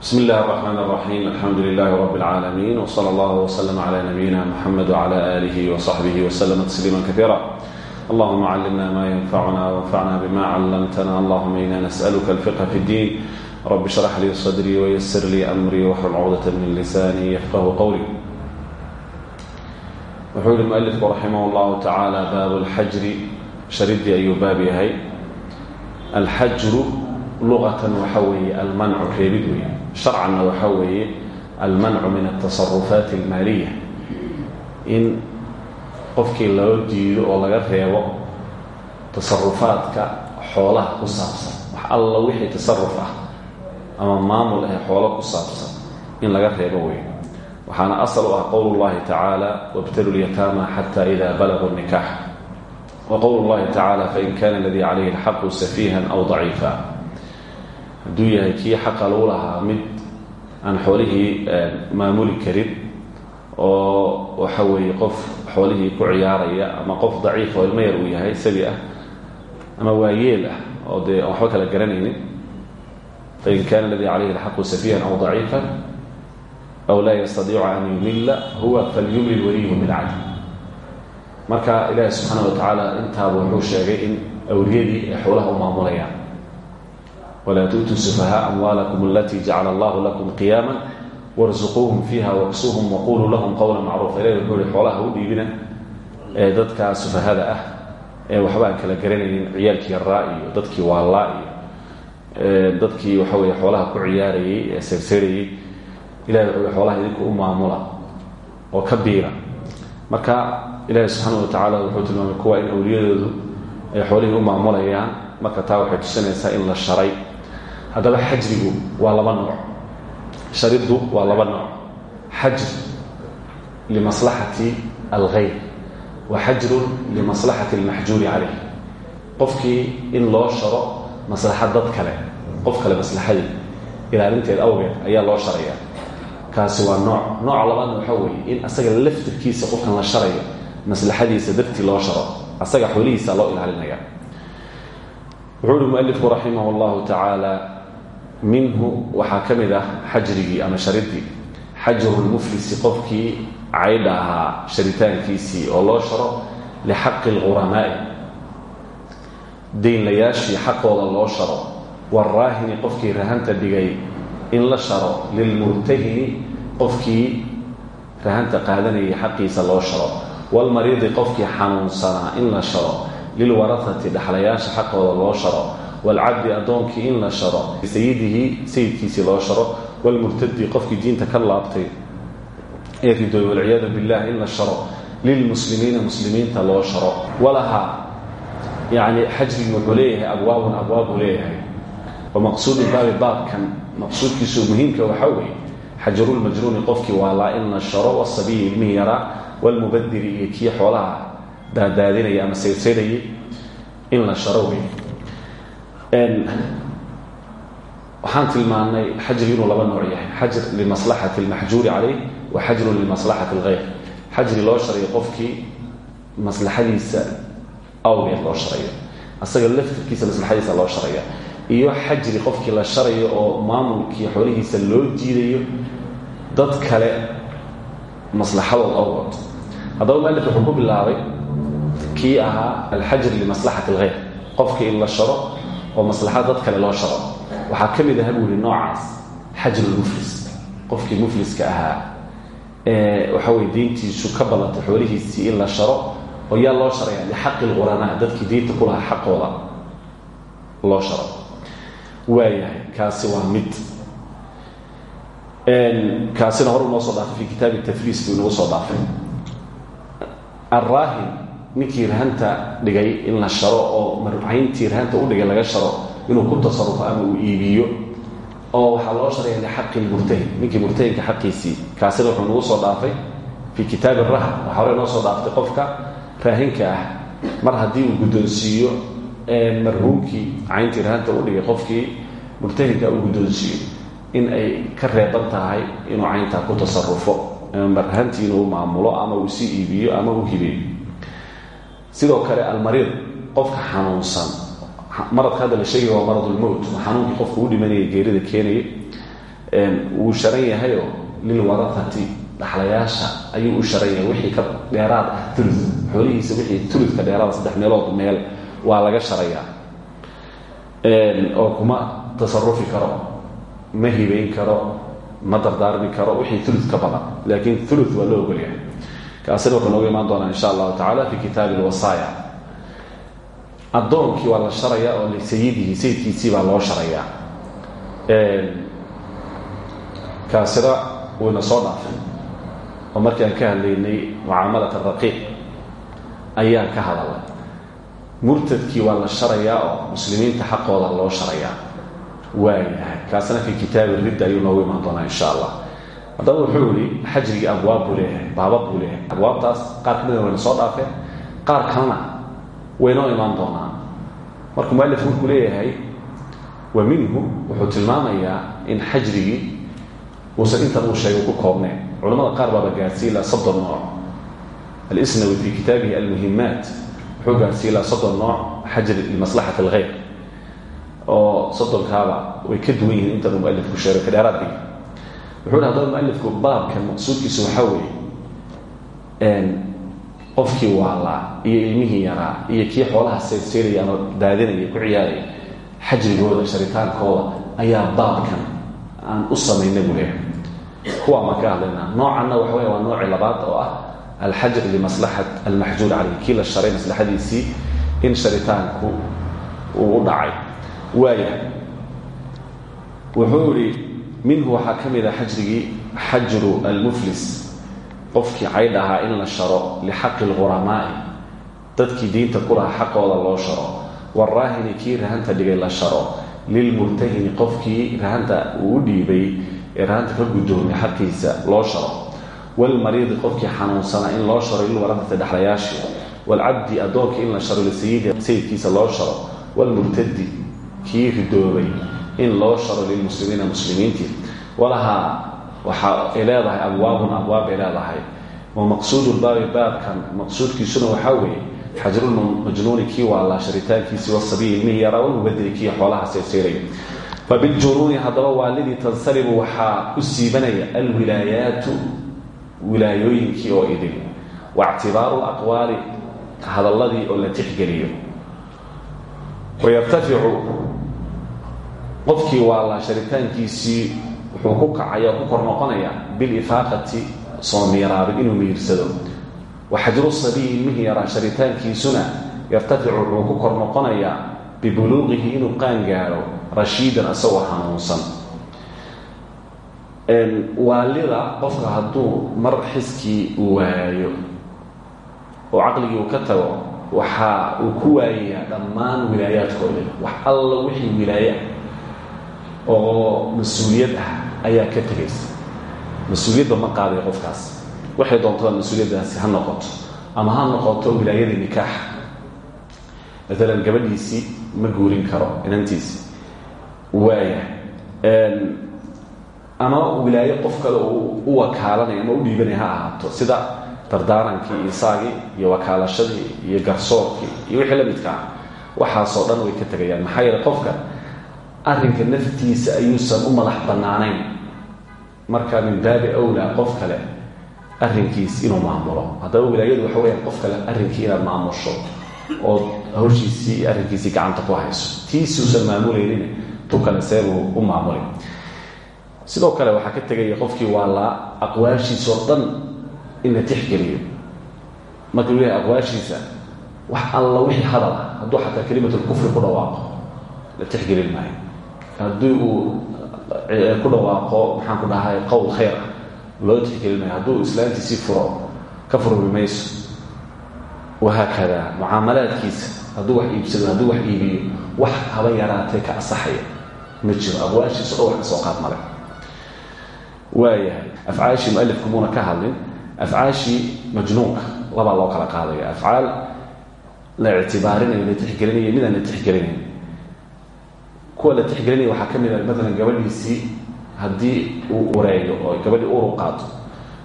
bsm اllah الرحmn الرaxيm alxamdu لlah rb العaalamiin wslى اllah وslm عlى nabiyina mxamed وعlى آlih وصaxbih وslm تsliima kaثيirا allahuma climna ma ynfacuna وanfacna bma clamtna allahuma ina nasأlka اlfiqh fi اddin rb اshrax lii صdrي وysr lii أmri wxrl cqdة min lisani yfqh qwlي wuxuu yihi mualifku raximah اllahu tacaala baab اlxajri sharidii ayuu baab yahay alxajru luqatan waxa weeye almancu reebid wey sharcanna waxa weeye almancu min altasarufaati almaaliya in qofkii loo diido oo laga reebo tasarufaadka xoolaha ku saabsan wax alla wixii tasaruf ah ama maamul ah xoolo ku saabsan in laga reebo wey waxaana asal u ah qowl llahi tacaala wabtalu lyataama xata ida balaguu nikax wa qowl llahi tacaala fain kana aladii calayhi alxaqu safiihan aw hadduu yahay kii xaqa lagu lahaa mid aan xoolihii maamuli karin oo waxa weeye qof xoolihii ku ciyaaraya ama qof daciif oo ilmo yar uu yahay sabi ah ama waayeel ah oo dee waxba kala garanaynin. Fain kana aladii calayhi alxaqu safiihan aw daciifan aw laa yastadiicu an yumilla huwa falyumlil waliyu bilcadl marka ilaahi subxaana wa tacaala intaaba wuxuu sheegay in awliyadii xoolaha maamulayaan wlaa tu'tuu sufahaa amwaalakum alatii jacala allahu lakum qiyaama warsuquuhum fiiha waksuuhum waquluu lahum qowla macruufa ilahi wuxuu ihi xoolaha u dhiibina ee dadka sufahada ah ee waxba aan kala garanaynin ciyaalkii yaraa iyo dadkii waallaa iyo dadkii waxa weye xoolaha ku ciyaarayey ee seyrseyrayey ilahi wuxuu xoolaha idinku u maamula oo ka biira. Marka haddaba xajrigu waa laba nooc shariddu waa laba nooc. Xajr limaslaxati alghayr wa xajrun limaslaxati almaxjuuri calayh. Qofkii in loo sharo maslaxad dad kale qof kale maslaxadii ilaalinteed awgeed ayaa loo sharaya kaasi waa nooc nooca labaadna waxaa weeye in asaga laftirkiisa qofkan la sharayo maslaxadiisa dartii loo sharo asaga xoolihiisa loo ilaalinaya wuxuu uhi mualifku raximah tacaala minhu waxaa ka mid ah xajrigii ama sharidii xajru lmuflisi qofkii caydha ahaa sharitaankiisii oo loo sharo lixaqi اlquramaa'i daynlayaashii xaqooda loo sharo. Waraahini qofkii rahanta dhigay in la sharo. Lilmurtahini qofkii rahanta qaadanayay xaqiisa loo sharo. Wاlmariidi qofkii xanuunsanaa in la sharo. Lilwarahati dhexlayaasha xaqooda loo sharo waalcabdi addoonkii in la sharo sayidihi sayidkiisii loo sharo waalmurtadi qofkii diinta ka laabtay ee ridooy walciyaadu billah in la sharo lilmuslimiina muslimiinta loo sharo walaha yani xajrigi wuxuu leeyahay abwaabun abwaabuu leeyahay wamaqsuudu baabi baabkan maqsuudkiisu muhiimka waxaa weeye xajarulmajruuni qofkii waalaa in la sharo wasabiyi ilmihii yaraa waalmubadiri iyo kii xoolaha daadaadinaya ama sayrsayrayay in la sharo wey waxaan tilmaannay xajri inuu laba nooc yahay. Xajr limaslaxati almaxjuuri calayh wa xajrun limaslaxati alghayr xajri loo sharayo qofkii maslaxadiisa awgeed loo sharayo. Asaga laftirkiisa maslaxadiisa loo sharaya iyo xajri qofkii la sharayo oo maamulkii xoolihiisa loo jiidayo dad kale maslaxadood awgood. Haddaba mualif wuxuu ku bilaabay kii ahaa alxajr limaslaxati alghayr qofkii in la sharo oo maslaxad dad kale loo sharo. Waxaa ka mid aha buu yihi noocaas xajrulmuflis qofkii mufliska ahaa ee waxa weye diintiisu ka ballatay xoolihiisii in la sharo oo yaa loo sharaya lixaqi lquramaa dadkii diinta ku lahaa xaqooda loo sharo. Waayahay kaasi waa mid. Kaasina hor unoo soo dhaafay fi kitaabi tafriis buu inagu soo dhaafay. Arraahin ninkii rahanta dhigay in la sharo oo marcayntii rahanta u dhigay laga sharo inuu ku tasarufo ama uu iibiyo oo waxaa loo sharaya lixaqi lmurtahin ninkii murtahinka xaqiisii kaasina wuxuu nagu soo dhaafay fii kitaabi rahan waxaa hore noo soo dhaaftay qofka raahinka ah. Mar haddii uu guddoonsiiyo marhuumkii cayntii rahanta u dhigay qofkii murtahinka uu guddoonsiiyo in ay ka reeban tahay inuu cayntaa ku tasarufo marhantii inuu maamulo ama uu sii iibiyo ama u hibeeyo sidoo kale almariid qofka xanuunsan. Maradka hadda la sheegaya waa maradulmowt xanuunkii qofka u dhimanaya geerida keenaya wuu sharan yahayoo lilwarahati dhaxlayaasha ayuu u sharan yahay. Wixii ka dheeraad ah ulu xoolihiisa wixii uludka dheeraada saddex meelood meel waa laga sharayaa. Oo kuma tasarufi karo ma hibayn karo ma dardaarmi karo. Wixii ulu ka badan laakiin ulu waa loo ogolyahay kaasina wuxuu nooga imaan doonaa insha allahu tacala fi kitaabi lwasaaya addoonkii waa la sharayaa oo lisayidihi sayidkiisii baa loo sharayaa kaasina wayna soo dhaafay. Oo markii aan ka hadlaynay mucaamalat araqiiq ayaan ka hadalay. Murtadkii waa la sharayaa oo muslimiinta xaqooda loo sharayaa waayahay kaasina fi kitaabi ridda ayuu noogu imaan doonaa insha allah haddaba wuxuu yihi xajrigii abwaab buu leeyahay baabab buu leeyahay. Abwaabtaas qaar ka mida wayna soo dhaafeen qaar kalena waynoo imaan doonaan. Markuu mualifku markuu leeyahay wa minhu wuxuu tilmaamayaa in xajrigii uusan intan uu sheegay ku koobneen culamada qaar baaba gaarsiiye ilaa soddon nooc. Alisnawi fi kitaabihi almuhimaat wuxuu gaarsiiye ilaa soddon nooc xajri limaslaxat alghayr. Oo soddonkaaba way ka duwan yihiin intan uu mualifku sheegay wuxuu hadaba mualifku baabkan maqsuudkiisu waxaa weeye qofkii waalaa iyo ilmihii yaraa iyo kii xoolaha seyrseyrayaan oo daadinaya ku ciyaaraya xajrigooda sharitaankooda ayaa baabkan aan u samayna buu leeyahay. Kuwaa maan ka waxa wey waa nooci labaad oo ah alxajr limaslaxat almaxjuur caleyh kii la sharay maslaxadiisii in sharitaanku uu dhacay. Waaya wuxuu yihi minhu waxaa ka mid a xajrigii xajru almuflis. Qofkii caydh ahaa in la sharo lixaqi lquramaa'i dadkii diinta ku lahaa xaqooda loo sharo. Waraahini kii rahanta dhigay la sharo. Lilmurtahini qofkii rahanta uu u dhiibay ee rahanta ka guddoomay xaqiisa loo sharo. Walmariidi qofkii xanuunsanaa in loo sharo lilwarahati dhexlayaashii. Waalcabdi addoonkii in la sharo lisayidi sayidkiisa loo sharo. Walmurtadi kii ridoobay in loo sharo lilmuslimiina muslimiintii. Walahaa waxa ay leedahay abwaabun abwaab bay leedahay. Wa maqsuudulbaabi baabkan maqsuudkiisuna waxaa weeye xajrulmajnuuni kii waalaa sharitaankiisii wasabiyi ilmihii yaraa walmubadeli kii xoolaha seerseeraya fabiljunuuni haddaba waalidii tansalibu waxaa u siibanaya alwilaayaatu wilaayooyinkii oo idin waictibaaru laqwaali hadalladii oo la tixgeliyo. Wayartaficu qofkii waalaa sharitaankiisii wuxuu ku kacaya ku kor noqonaya bilifaaqati soo inuu miirsado. Waxajru sabiyi ilmihii yaraa sharitaankiisuna yartaficu wuxuu ku kor noqonayaa bibuluuqihi inuu qaan gaaro rashiidan isagoo hanuunsan. Waalida qofka hadduu mar xiskii waayo oo caqligii uu ka tago waxa uu ku waayayaa dhammaan wilaayaadkooda. Wax alla wixii wilaaya oo mas'uuliyad ah ayaa ka tegaysa mas'uuliyadba ma qaaday qofkaas. Waxay doontada mas'uuliyaddaasi ha noqoto ama ha noqoto wilaayadii nikaax. Maalan gabadhiisii ma guurin karo inantiisi. Waaya ama wilaayo qof kale uu u wakaalanaya ama u dhiibanaya ha ahaato. Sida dardaarankii isaagii iyo wakaalashadii iyo garsoorkii iyo wixii la midka ah. Waxaasoo dhan way ka tegayaan. Maxaa yeele qofka arrinka naftiisa ayuusan u madax bannaanayn. Marka min baabi awlaa qof kale arrinkiis inuu maamulo. Haddaba wilaayadu waxa weyaan qof kale arrinkii inaad maamusho ood hawshiisii arrinkiisii gacanta ku hayso. Tiisuusan maamulaynin tu kale seebuu u maamulay sidoo kale waxaa ka tegaya qofkii waa laa aqwaashiisoo dhan in la tixgeliyo. Marka uu leeyahay aqwaashiisa? Wax alla wixii hadal ah. Hadduu xataa kelimatulkufri ku dhawaaqo la tixgelin maayo haddii uu ku dhawaaqo maxaan ku dhahay qowl khayr ah loo tixgelin maayo hadduu islaantiisii furo ka furmi mayso wahaakada mucaamalaadkiisa hadduu wax iibsado hadduu wax iibiyo wax haba yaraatee ka asaxaya ma jiro aqwaashiisa dhan wax ka soo qaad male waayahay afcaashii mualifku muuna ka hadlin afcaashii majnuunka labaa loo kala qaadaya afcaal la ictibaarinayo la tixgelinayo midaan la tixgelinayn kuwa la tixgelinaya waxaa ka mid ah maalan gabadhiisii haddii uu ureeyo oo gabadhii uur u qaato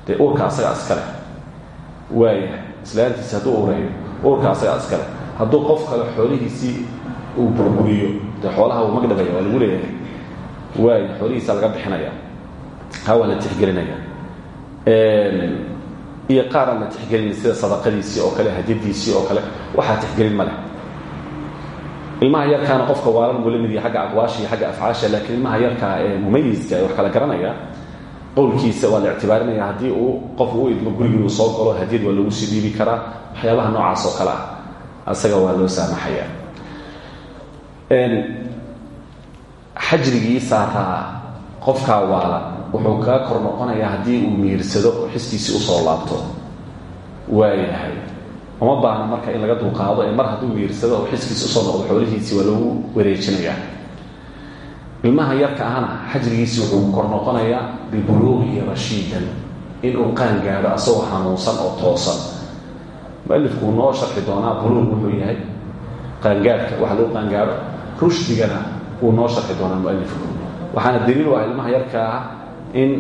dee uurka asaga iskale waayahay islaantiisi hadduu ureeyo uurka asaga iskale hadduu qof kale xoolihiisii uu burburiyo dee xoolaha uu magdhabaya waa lagu leeyahay waaya xoolihiisa laga bixinaya waa la tixgelinaya. Iyo qaar aan la tixgelin sida sadaqadiisii oo kale hadiyadiisii oo kale waxaa tixgelin ma ilmaha yarkaana qofka waalan buu la mid yahay agga aqwaasha iyo agga afcaasha laakiin ilmaha yarkaa ee mumayiska ee wax kala garanaya qowlkiisa waa la ictibaarinaya haddii uu qofku u idmo gurigii uu soo galo hadiyad waa lagu sii dhiibi karaa waxyaabaha noocaas oo kale ah. Asaga waa loo saamaxaya. Xajrigii saaraa qofkaa waalan wuxuu kaga kor noqonayaa haddii uu miirsado oo xiskiisii u soo laabto. Waayahay uma baahna marka in laga dulqaado ee mar hadduu miirsado oo xiskiisi u soo noqdo xoolihiisii waa lagu wareejinayaa. Ilmaha yarka ahna xajrigiisii wuxuu kor noqonayaa bibuluuqihi rashiidan inuu qaan gaadho asagoo hanuunsan oo toosan. Mualifku noo sharxi doonaa buluuq wuxuu yahay qaangaadhka waxa lagu qaangaadho. Rushdigana wuu noo sharxi doonaa mualifku waxaana daliil u ah ilmaha yarka ah in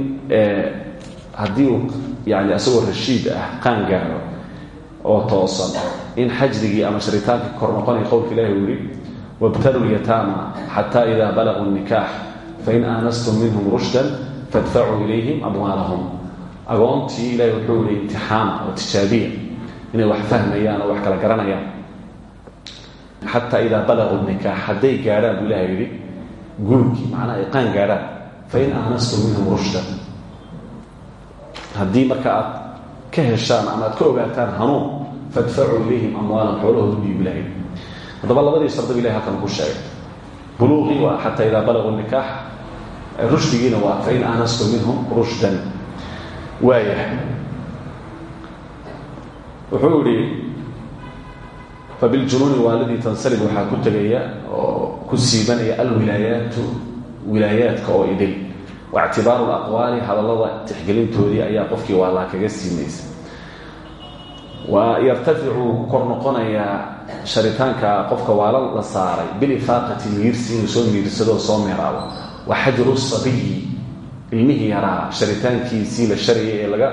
haddii uu yani asagoo rashiid ah qaan gaadho oo toosan. In xajrigii ama shiritaanki kor noqonay qowlka ilahi uu yidhi wabtalu lyataama xata ida balaguu nikax fain aanastum minhum rushdan fadfacuu ilayhim amwaalahum. Agoontii ilahi wuxuu yihi imtixaana oo tijaabiya inay wax fahmayaan wax kala garanayaan. Xataa idaa balaguu nikaax hadday gaadhaan buu ilaha yidhi guurkii ay qaan gaadhaan fain aanastum minhum rushdan. Haddii marka aad ka heshaan ama aad ka ogaataan hanuun fadfacuu ilayhim amwaalan xoolahoodu dhiibu ilahay haddaba labadii shardaba ilahay halkan ku sheegay buluuqii waa xataa idaa balaguu nikaax rushdigiina waa fain aanastum minhum rushdan waayahay wuxuu yihi fabiljunuuni waaladii tansalib waxaa ku tegaya oo ku siibanaya alwilaayaatu wilaayaadka oo idil waictibaaru laqwaali hadallada tixgelintoodii ayaa qofkii waalaa kaga siimaysa wa yartaficu kor noqonayaa sharitaanka qofka waala la saaray. Bilifaaqati miirsi inuu soo miirsadoo soo meeraabo wa xajru sabiyi ilmihii yaraa sharitaankiisii la sharayay ee laga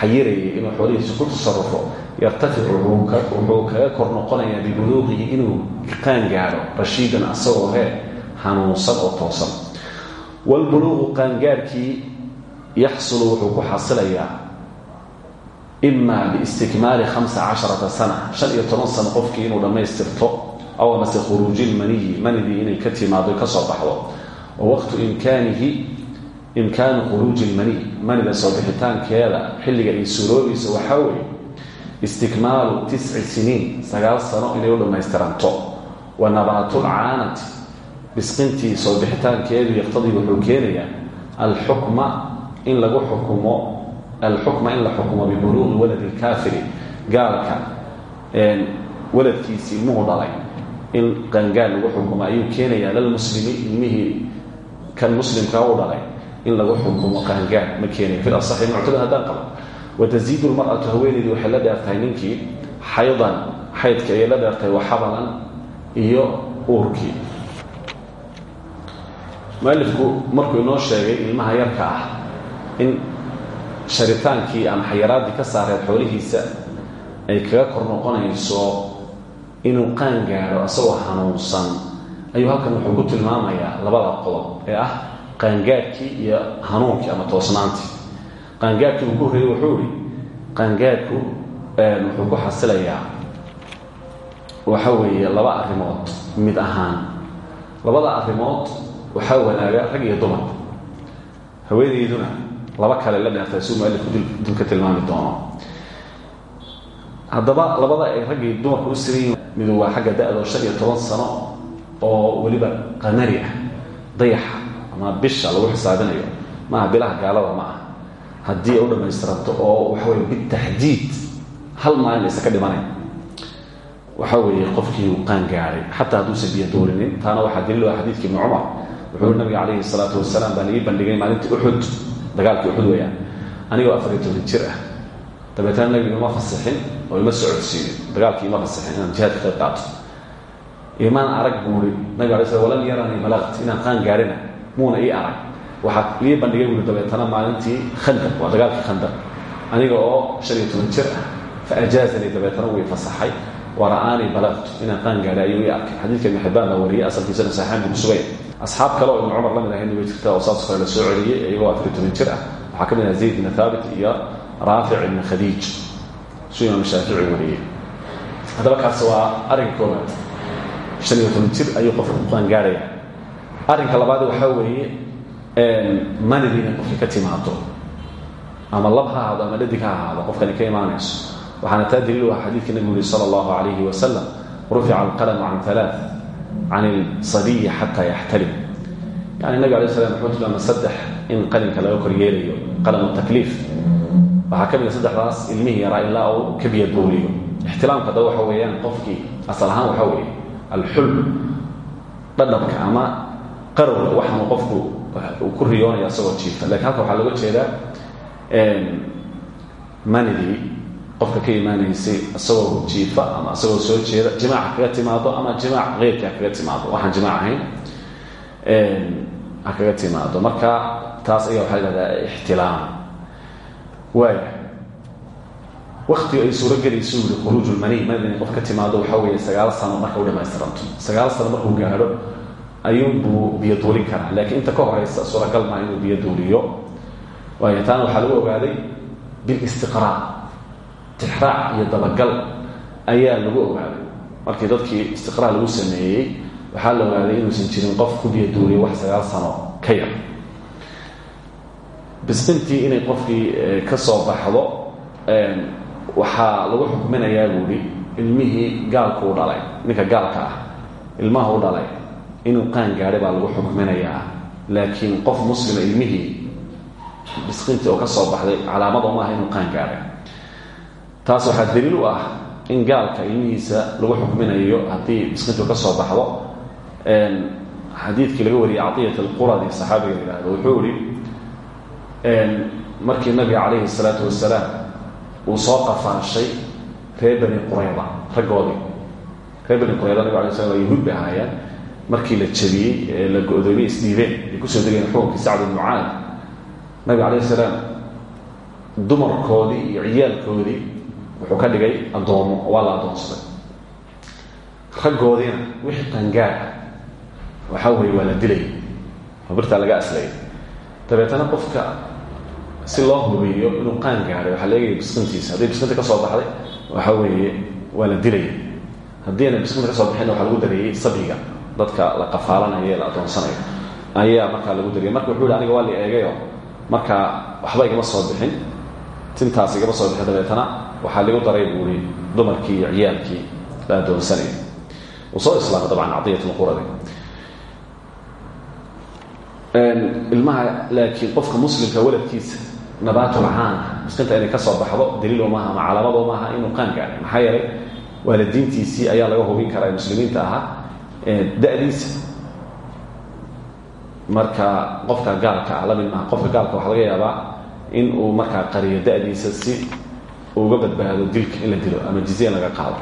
xayirayay inuu xoolihiisa ku tasarufo yartaficu wuxuu kaga kor noqonayaa bibuluuqihi inuu qaan gaadho rashiidan asagoo hee hanuunsan oo toosan. Wlbuluuqu qaangaarhkii yaxsulu wuxuu ku xasilayaa ima biistikmaali hamsa casharata sana shan iyo toban sano qofkii inuu dhammaystirto aw amase khuruuji lmaniyi manidii inay ka timaado ka soo baxdo wa waqtu imkaanihi imkaanu khuruuji lmaniy manida soo bixitaankeeda xilliga ay suuroobayso waxaa weeye istikmaalu tisci siniin sagaal sano inay u dhammaystiranto wa nabaatulcaanati bisqintii soo bixitaankeedu yaqtadii wuxuu keenayaa alxukma in lagu xukumo alxukma in la xukumo bibuluuqi waladi lkaafiri gaalka waladkiisii ilmuhu dhalay in qaangaal lagu xukumo ayuu keenayaa lalmuslimi ilmihii kan muslimkaa u dhalay in lagu xukumo qaangaal ma keenayo fil asaxi muctada haddaan qabo watasiidu lmar'atu haweeneydii waxay la dheertahay ninkii xaydan xaydka ayay la dheertahay waxabalan iyo uurkii mualifku markuu inoo sheegay ilmaha yarka sharitaankii ama xayaraaddii ka saareed xoolihiisa ay kaga kor noqonayso inuu qaan gaadho asagoo hanuunsan. Ayuu halkan wuxuu ku tilmaamayaa labada qodob ee ah qaangaadhkii iyo hanuunkii ama toosnaantii. Qaangaadhkii uu ku horreeyey wuxuu ihi qaangaadhku wuxuu ku xasilayaa. Waxa weeye laba arrimood mid ahaan. Labada arrimood waxaa wanaaga rag iyo dumar. Haweenayduna laba kale la dheertay suu mualifku dul ka tilmaami doono. Haddaba labada ay raggii dumarku u sirayiin midu waa xagga da-do shan iyo toban sano oo weliba qamari ah dayaxa ama bisha lagu xisaabinayo. Maaha bilaha gaalada ma ah haddii ay u dhammaystiranto oo waxaweye bitaxdiid hal maalin aysa ka waxa weeye qofkii uu qaan gaadhay xataa hadduusan biyo doorinin taana waxaa daliil ah xadiidka ibni cumar. Wuxuu nabiga calayhi salaatu wasalaam baa laii bandhigay maalintii uxud dagaalkii uxud weyaan anigoo afariyo toban jir ah. Dabeetana nabiga ima fasixin oo ima socodsiinin dagaalkii ima fasixin inaan jihaadka qayb qaato. Imaan arag buuri nabiga alay slam walam yaranii balaqt qaan gaarina muuna ii arag. Waxaa ii bandhigay buuri dabeetana maalintii khandaq waa dagaalkii khandaq. Aniga oo shan iyo toban jir ah fa ajaazanii dabeetana wuu i fasaxay. Wara'aanii balaqtu inaan qaan ayuu ii arkay. Xadiidka ibn wariyay asalkiisana saxaan buu sugay asxaab kale oo ibnu cumar la mid ahayn way jirta oo saas kale la soo celiyey iyagoo afar iyo toban jir ah. Waxaa ka mid aha zayd ibn thaabit iyo raafic ibn khadiij. Suu imaam shaafici wariyey haddaba kaas waa arrinka koobaad shan iyo toban jir ayuu qofka ku qaangaarhaya arrinka labaad waxaa weeye manidi inay qofka ka timaado ama lab ha ahaado ama dhadig ha ahaado qofkani ka imaanayso. Waxaana taa daliil ah xadiidka nabigu yuri sala allahu calayhi wasalam rufica alqalamu can alaa can ilsabiyi xataa yaxtalim yani nabig alay slam wuxuu tilmaamay saddex in qalinka laga koryeelayo qalamu takliif waxaa ka mid a saddexdaas ilmihii yaraa ilaa uu ka biyadooliyo ixtilaamka haddaba waxa weeyaan qofkii asal ahaan waxaa weeye alxulm dhadhabka ama qarowga waxaanu qofku uu ku riyoonaya isagoo jiifa lakiin halka waxaa looga jeedaa manidii qofka ka imaanaysay isagoo jiifa ama isagoo soo jeeda jimaaca kaga timaado ama jimaac keyrka kaga timaado. Waxaan jimaac ahayn ha timaado. Marka taas ayaa waxaa lahahdaa ixtilaam. Waaya waktiga ay suuro gelayso yuri khuruuj lmani manid inay qof ka timaado waxaa weeye sagaal sano marka u dhamaystiranto sagaal sano markuu gaadho ayuunbuu biyo duulin karaa. Laakiin inta ka horeysa suuragal maa inuu biyo duuliyo. Waayo taana waxaa lagu ogaaday bilistiqraa tixraac iyo dabagal ayaa lagu ogaaday. Markii dadkii istiqraa lagu sameeyey waxaa la ogaaday inuusan jirin qof ku biyo duuliyo wax sagaal sano ka yar. Bisbintii inay qofkii ka soo baxdo waxaa lagu xukminayaa buuhi ilmihii gaalku u dhalay ninka gaalka ah ilmaha u dhalay inuu qaan gaadhay baa lagu xukminayaa. Laakiin qof muslima ilmihii bisqintii oo ka soo baxday calaamad oo maaha inuu qaan gaadhay taas waxaa daliil u ah in gaalka ilmihiisa lagu xukminayo haddii bisqintu ka soo baxdo. Xadiidkii laga wariyay caiyat alquradi saxaabiga la yihahdo wuxuu ihi markii nabiga calayhi salaatu wasalaam uu soo qafaashay reer bani qurayda raggoodii. Reer bani qurayda nabig alay slam yahuud bay markii la jabiyey ee la go-doomiyey ay ku soo degeen xukunkii sacd ibn mucaad. Nabiga calayh salaam dumarkoodii iyo ciyaalkoodii wuxuu ka dhigay addoomo waa la addoonsaday. Raggoodiina wixii qangaar ah waxaa weeye waa la dilay. Oo laga aslay. Dabeetana qofka si loo hubiyo inuu qaan gaaray waxaa la eegaya bisqintiisa hadday bisqinta ka soo baxday waxaa weeye waa la dilaya haddii ana bisqinta ka soo baxinna waxaa lagu dareeyey sabiga. Dadka la qafaalanayo ee la addoonsanayo ayaa markaa lagu dariyay marka wuxuu hi aniga waa la eegayo. Marka waxba igama soo bixin tintaas igama soo bixin dabeetana waxaa ligu daray buuri dumarkii iyo ciyaalkii la addoonsanaya uu soo islaamay dabcan cadiyat lquradi ilmaha laakiin qofka muslimka waladkiisa nabaatulcaan muslimta inay ka soo baxdo daliilo maaha ama calaamado maaha inuu qaan gaaray maxaa yeelay waalidiintiisii ayaa laga hubin karaa ee muslimiinta ahaa da'diisa. Marka qofka gaalka ah maaha qofka gaalka waxaa laga yaabaa in uu markaa qariyo da'diisa si uga badbaado dilka in la dilo ama jizya laga qaado.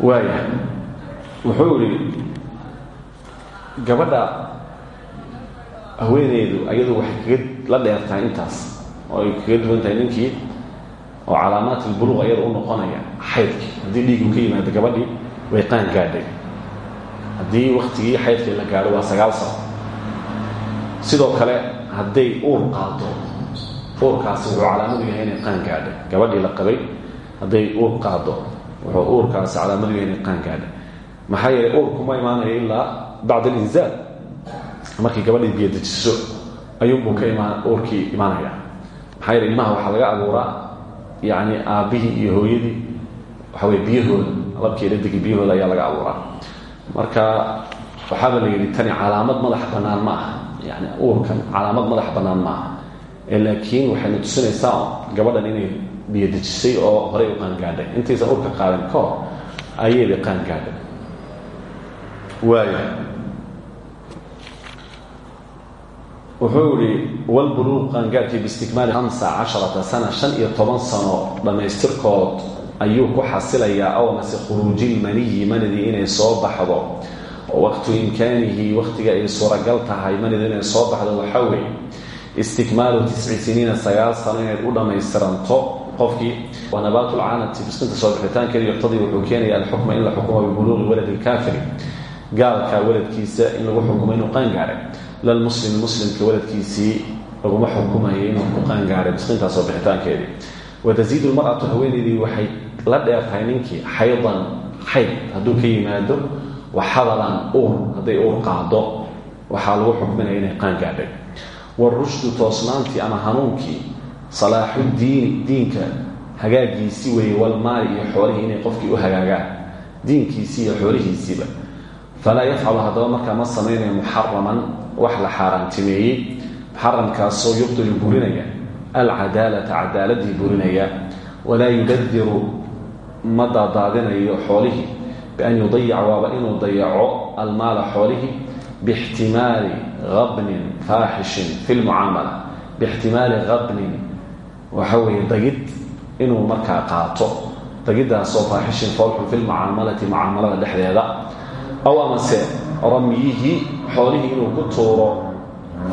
Waaya wuxuu ihi gabadha haweeneydu ayadu waxay kaga la dheer tahay intaas oo ay kaga duwan tahay ninkii oo calaamaat ilbuluq ayada u noqonaya xaydkii. Haddii dhiigu ka yimaado gabadhii way qaan gaadhay. Haddii waktigii xaydkii la gaadho waa sagaal sano. Sidoo kale hadday uur qaado uurkaasi wuxuu calaamadu yahay inay qaan gaadhay gabadhii la qabay hadday uur qaado wuxuu uurkaasi calaamadu yahay inay qaan gaadhay maxaa yeelay uurkuma imaanayo ilaa bacda alinzaal markii gabadhii biyodejiso ayuunbuu ka imaan uurkii imaanaya maxaa yeele ilmaha laga abuuraa yacni aabbihii iyo hooyadii waxa weye biyahooda labkii dhadigii biyahooda ayaa laga abuuraa. Marka waxaaba la yidhi tani calaamad madax bannaan ma aha. Yani uurkan calaamad madax bannaan ma aha laakiin waxayna tusinaysaa gabadhan inay biyodejisay oo horey u qaangaadhay. Intaysan uurka qaadan ka hor ayayba qaangaadhay. Waaya wuxuu ihi walbuluuq qaangaarkii biistikmaali hamsa casharata sana shan iyo toban sano dhammaystirkood ayuu ku xasilayaa aw mase khuruujilmaniyi manidii inay soo baxdo. Waqtu imkaanihi wakhtiga ay suuragal tahay manidu inay soo baxdo waxaa weeye istikmaalu tisci siniina sagaal sano inayd u dhammaystiranto qofkii. Wa nabaatulcaanati biskinta soo bixitaankeeda yuqtadii wuxuu keenaya alxukma in la xukumo bibuluuqi waladi lkaafiri gaalka waladkiisa in lagu xukumo inuu qaangaaray lalmuslim muslimka waladkiisii laguma xukumayo inuu ku qaangaaray miskiintaasoo bixitaankeedii watasiidu lmar'atu haweeneydii waxay la dheertahay ninkii xaydan xayd hadduu ka yimaado waxadalan uur hadday uur qaado waxaa lagu xukminaya inay qaangaadhay warushdu toosnaantii ama hanuunkii salaaxu diini diinka hagaagiisii weeye walmaali iyo xoolihii inay qofkii u hagaagaan diinkiisii iyo xoolihiisiiba falaa yafcalu haddaba markaa ma samaynayo muxaraman wax la xaaraantimeeyey muxaramkaasoo yubdilu burinaya alcadaalata cadaaladii burinaya walaa yubadiru ma daadaadinayo xoolihii bian yudayica waaba inuu dayaco almaala xoolihii bixtimaali abnin faaxishin fi lmucaamala bixtimaali abnin waxa weeye dagid inuu markaa qaato dagidaasoo faaxishin foolxun fi lmucaamalati mucaamalada dhexdeeda aw amase ramyihi xoolihii inuu ku tuuro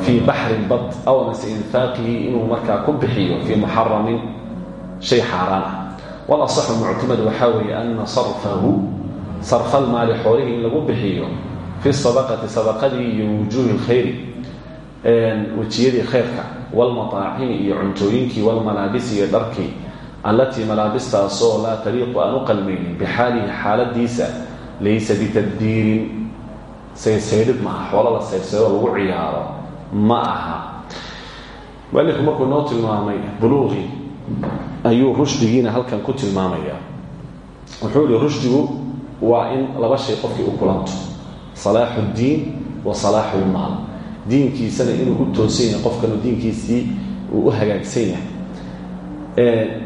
fii baxrin bad aw amase infaaqihi inuu markaa ku bixiyo fii muxaramin shay xaaraan ah walasaxu muctamad waxaa weeye ana sarfahu sarfalmaali xoolihii in lagu bixiyo fi sadaqati sadaqadii iyo wujuuhi lkhayri wejiyadii khayrka walmataacimi iyo cuntooyinkii walmalaabisi iyo dharkii allatii malaabistaasoo laa taliiqu aan u qalmaynin bixaalihi xaaladiisa laysa bitabdiirin saysaydhid maaha xoolo la saysaydo lagu ciyaaro ma aha mualifku markuu noo tilmaamay buluuqii ayuu rushdigiina halkan ku tilmaamaya wuxuu ihi rushdigu waa in laba shay salaaxu ddiin wa salaaxu lmaal diinkiisana inuu u toosan yahay qofkanu diinkiisii uu u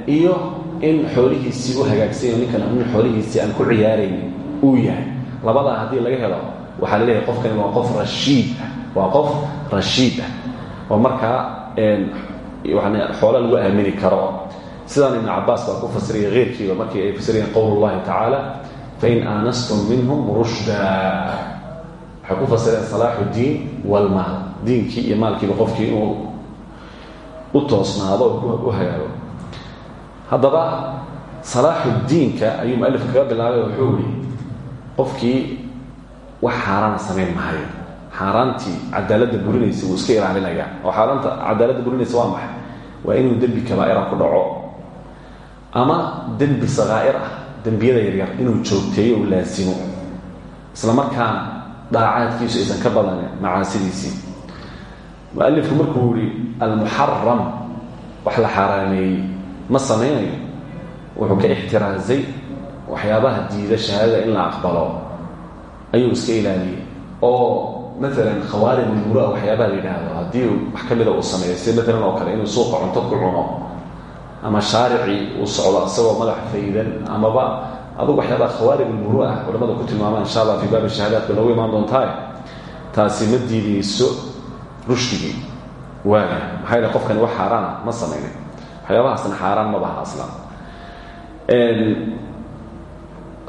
iyo in xoolihiisii u hagaagsan yahay ninkan in xoolihiisii aan ku ciyaaraynin uu yahay. Labadaa haddii laga helo waxaa la leeyahay qofkani waa qof rashiid ah. Waa qof rashiid ah. Oo markaa yani xoolo lagu aamini karo. Sidaan ibnu cabaas baa ku fasiraya keyrkiiba markii ay fasirayeen qowl llahi tacaala fain aanastum minhum rushda waxay ku fasireen salaaxu diin walmaal diinkii iyo maalkiiba qofkii inuu u toosnaado u hagaago haddaba salaaxu diinka ayuu mualifka kaga bilaabay wuxuu yihi qofkii wax xaaraana samayn mahayo xaaraantii cadaaladda burinaysa wuu iska ilaalinayaa. Oo xaaraanta cadaaladda burinaysa waa maxay? Waa inuu dembi kabaa'ira ku dhaco ama dembi sakaa'ir ah dembiyada yaryar inuu joogteeyo u isla markaana dhaacaadkiisu aysan ka badanin macaasidiisii. Mualifku markuu yihi almuxaram wax la xaaraameeyey ma samaynayo? Wuxuu ka ixtiraazay waxyaabaha diida shahaadada in la aqbalo. Ayuu iska ilaaliyey. Oo maalan khawaarim ulmurua waxyaabaha la yidhaahdo haddii wax ka mida uu sameeyo sida maalan oo kale inuu suuqa cunto ku cuno ama shaaricii uu socdo isagoo madax faydan amaba adugu waxyaabaha khawaarim ulmurua culamada ku tilmaamaan insha allah fii baabi shahaadaadka noogu imaan doontaa taasi ma diideyso rushdigii. Waaga maxaa yidhaha qofkani wax xaaraana ma samaynin. Waxyaabahaasna xaaraan ma baha aslan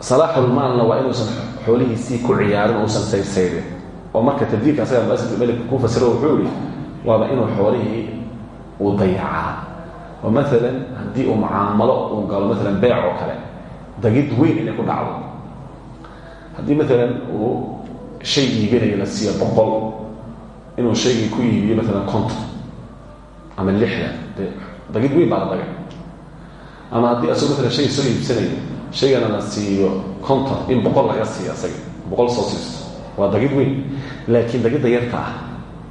salaaxulmaalna waa inuusan xoolihiisii ku ciyaarin uusan sayrsaydin. Oo marka tabdiilka asaga muasif melika ku fasiro wuxuu waaba inuu xoolihii uu dayacaa. Oo maalan haddii uu mucaamalo uu galo maalan beec oo kale dagid weyn inay ku dhacdo. Haddii maalan uu shay iibinayo la siiyo boqol inuu shaygii ku iibiyo maalan konton ama lixdan de dagid weyn baa la dagay. Ama haddii asagoo maalan shay soo iibsanayo shaygana la siiyo konton in boqol laga siiyo asaga boqol soo siisto waa dagid weyn. Laakiin dagidda yarta ah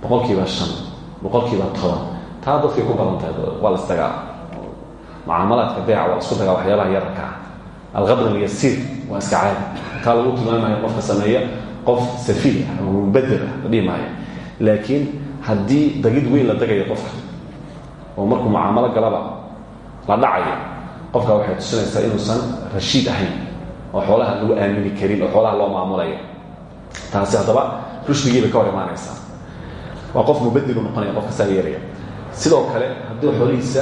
boqolkiiba shan boqolkiiba toban taa dadkay ku badan tahay waa la isdagaa mucaamalaadka beeca waa la dagaa waxyaabaha yararka ah alqabn alyasiir waa iska caadi taa lagu tilmaamayo qofka sameeya qof safiih ah oo mubadel ah la dhihi maayo laakiin haddii dagid weyn la dagayo qofka oo markuu mucaamalo galaba la dhacayo qofka waxay tusinaysaa inuusan rashiid ahayn oo xoolaha lagu aamini karin oo xoolaha loo maamulayo taasi haddaba rushdigii bay ka hor imaanaysaa waa qof mubadilu noqonaya qofka saa yeelaya sidoo kale hadduu xoolihiisa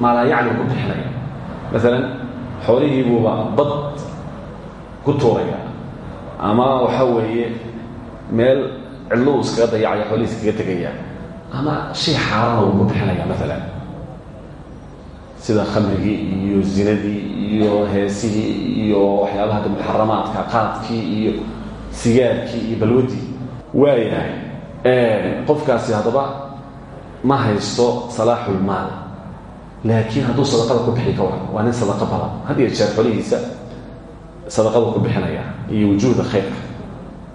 maalaayacni ku bixinaya maalan xoolihiibuuba bad ku tuuraya. Ama waxa weeye meel cidlo uu iskaga dayacaya xoolihiisa kaga tegaya. Ama shay xaarana uu ku bixinaya maalan sida khamrigii iyo zinadii iyo heesihii iyo waxyaabaha muxaramaadka qaadkii iyo sigaarkii iyo balwadii waayahay qofkaasi haddaba ma haysto salaaxulmaal laakiin hadduu sadaqada ku bixi ka waa nin sadaqa badan. Had iyo jeer xolihiisa sadaqada ku bixinaya iyo wujuuhda khayrka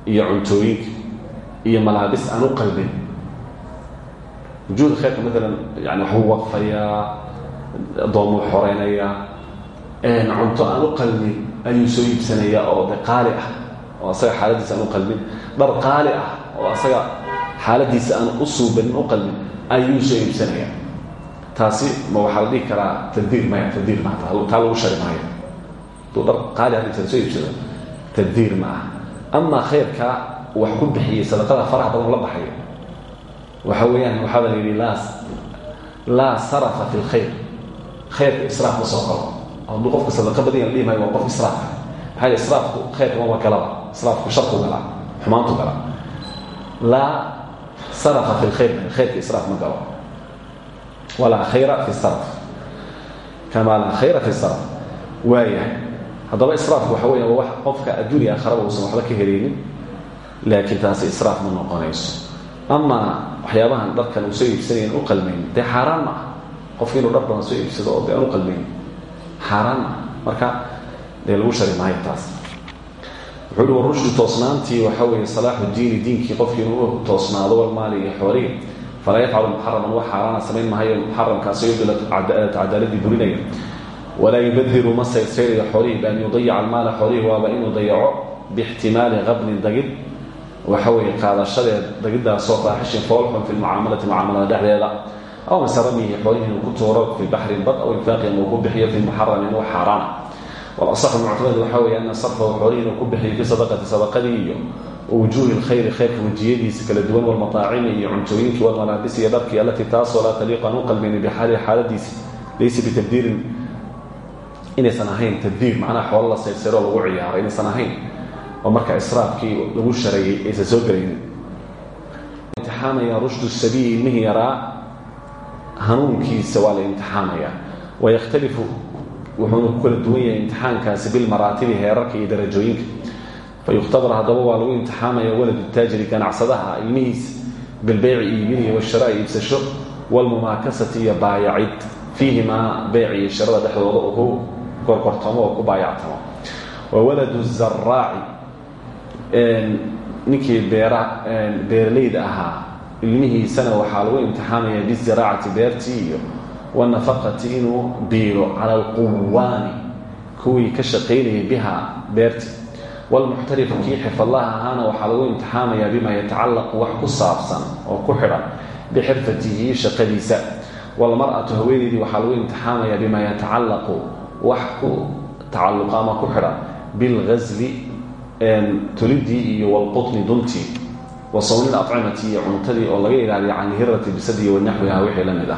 iyo cuntooyinka iyo malaabis aan u qalbin. Wujuuhda khayrka maalan yani waxbuu waqfayaa addoommuu xoreynayaa cunto aan u qalmin ayuu soo iibsanayaa oo de qaali ah oo asaga xaaladiisa aan u qalmin dhar qaali ah oo asaga xaaladiisa aan u suubanin u qalmin ayuu soo iibsanayaa taasi ma waxaa la dhihi karaa tadbiir maya tadbiir maa taa lagu shari maayo. Aduu dhar qaali hadintan soo iibsado tadbiir ma ah amaa khayrkaa wax ku bixiyey sadaqada faraha badan la baxayo. Waxa weeyaan waxaaba la yidhi laa laa sarafa fi lkhayr khayrka israaf ma soo galo hadduu qofka sadaqa badanya la dhihi maayo waa qof israafka maxaa yeel israafku khayrka mama galaba israafku sharku galaa xumaantu galaa laa sarafa fi lkhayr khayrka israaf ma galo walaa khayra fi sarf kamaa laa khayra fi sarf waayahay haddaba israafku waxa weya waa wax qofka adduuniya akharaba uusan waxba ka helaynin laakiin taasi israaf ma noqonayso amaa waxyaabahan dharkan uu soo iibsanayan u qalmayn dee xaaraan ma ah qofki inuu dhar badan soo iibsado oo dee aan u qalmayn xaaraan ma ah marka dee lagu shari maayo taas falaa yafcalu muxaraman wax xaaraana samayn mahayo muxaramkaasi yudila cadaaladii burinaya walaa yubadiru ma sayrsayraya xoolihii bian yudayica almaala xoolihii waaba inuu dayaco biixtimaali qabnin dagid waxa weeye qaadashadeed dagidaasoo faaxishin foolxun fi lmucaamalati mucaamalada dhexdeeda aw masaramihi xoolihii inuu ku tuuro fi baxrin bad aw infaaqiin uu ku bixiyo fi muxaramin wax xaaraana walasaxu muctamad waxaa weeye ana sarfahu xoolihii inuu ku bixiyo fi sadaqati sadaqadii iyo wujuuhi lkhayri khayrka wejiyadiisa kala duwan walmataacimi iyo cuntooyinkii walmalaabisi iyo dharkii allatii taasoo laa taliiqu aan u qalmayni bixaalihi xaaladiisi laysa bitabdiirin inaysan ahayn tabdiir macnaha xoolo la sayrsayro lagu ciyaaro inaysan ahayn oo marka israafkii lagu shareeyey aysan soo gelaynin imtixaamaya rushdu sabiil ilmihii yaraa hanuunkiisa waa la imtixaamaya wayakhtalifu wuxuuna ku kala duwan yahay imtixaankaasi bilmaraatibi fayukhtabar haddaba waa lagu imtixaamaya waladu taajiri ganacsadaha ilmihiisa bilbeyci iibinaya washaraa iibsasho walmumaakasati iyo baayacid fiihimaa beyc iyo shirada dhexdooda uu ku gorgortamo oo ku baayactamo wa waladu zaraaci ninkii beera beeralayda ahaa ilmihiisana waxaa lagu imtixaamaya biziraacati beertii iyo wanafaqati inuu biilo cala alquwaani kuwii ka shaqaynayay biha beertii wlmuxtarifu kii xirfadlaha ahaana waxaa lagu imtixaamayaa bima yatacallaqu wax ku saabsan oo ku xidhan bixirfatihi shaqadiisa walmar'atu haweeneydii waxaa lagu imtixaamayaa bima yatacallaqu wax ku tacalluqa ama ku xidhan bilghasli tolidii iyo walqutni duntii wa sawni acimati iyo cuntadii oo laga ilaaliyo can hirati bisadii wanaxwiha wixii la mid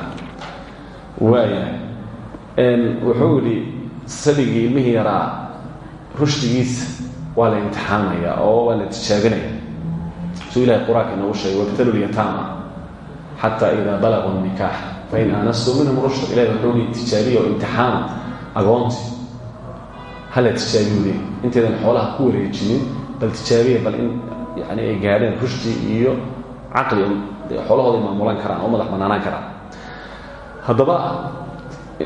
waa la imtixaamaya oo waa la tijaabinaya suu ilahay qur'aanka inoogu sheegay wabtalu lyataama xataa idaa balaguu nikaax fain aanastuu minhum rushda ilahay wuxuu i tijaabiya oo imtixaama agoonti. Hala tijaabiyude intaydan xoolaha ku wareejinin bal tijaabiya bal in yani ay gaadheen rushdi iyo caqli xoolahooday maamulan karaan oo madax banaanaan karaan. Haddaba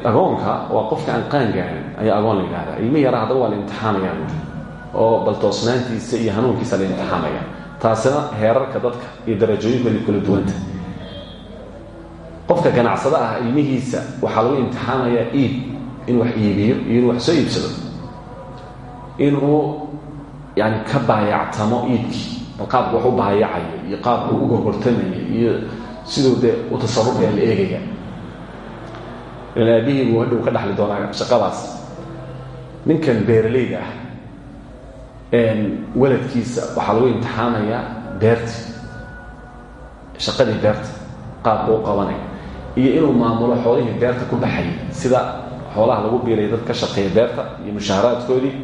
agoonka waa qofka aan qaan gaarin ayaa agoon la yidhahdaa ilmihi yaraa haddaba waa la imtixaamaya buuri oo bal toosnaantiisa iyo hanuunkiisa la imtixaamaya taasina heerarka dadka iyo darajooyinkooda kala duwanta. Qofka ganacsada ah ilmihiisa waxaa lagu imtixaamayaa iib in wax iibiyo iyo inuu wax soo iibsado. Inuu yani ka baayactamo iibkii bal qaabku wax u baayacaya iyo qaabku u gorgortamaya iyo siduu dee u tasarufaya eegaya. Ilan aabihii buu hadhow ka dhaxli doonaa shaqadaas. Ninkan beeralayda ah waladkiisa waxaa lagu imtixaamayaa beerti shaqadii beerta qaabka u qabanaya iyo inuu maamulo xoolihii beerta ku baxayay sida xoolaha lagu biilaya dad ka shaqeeya beerta iyo mushaaharaadkoodii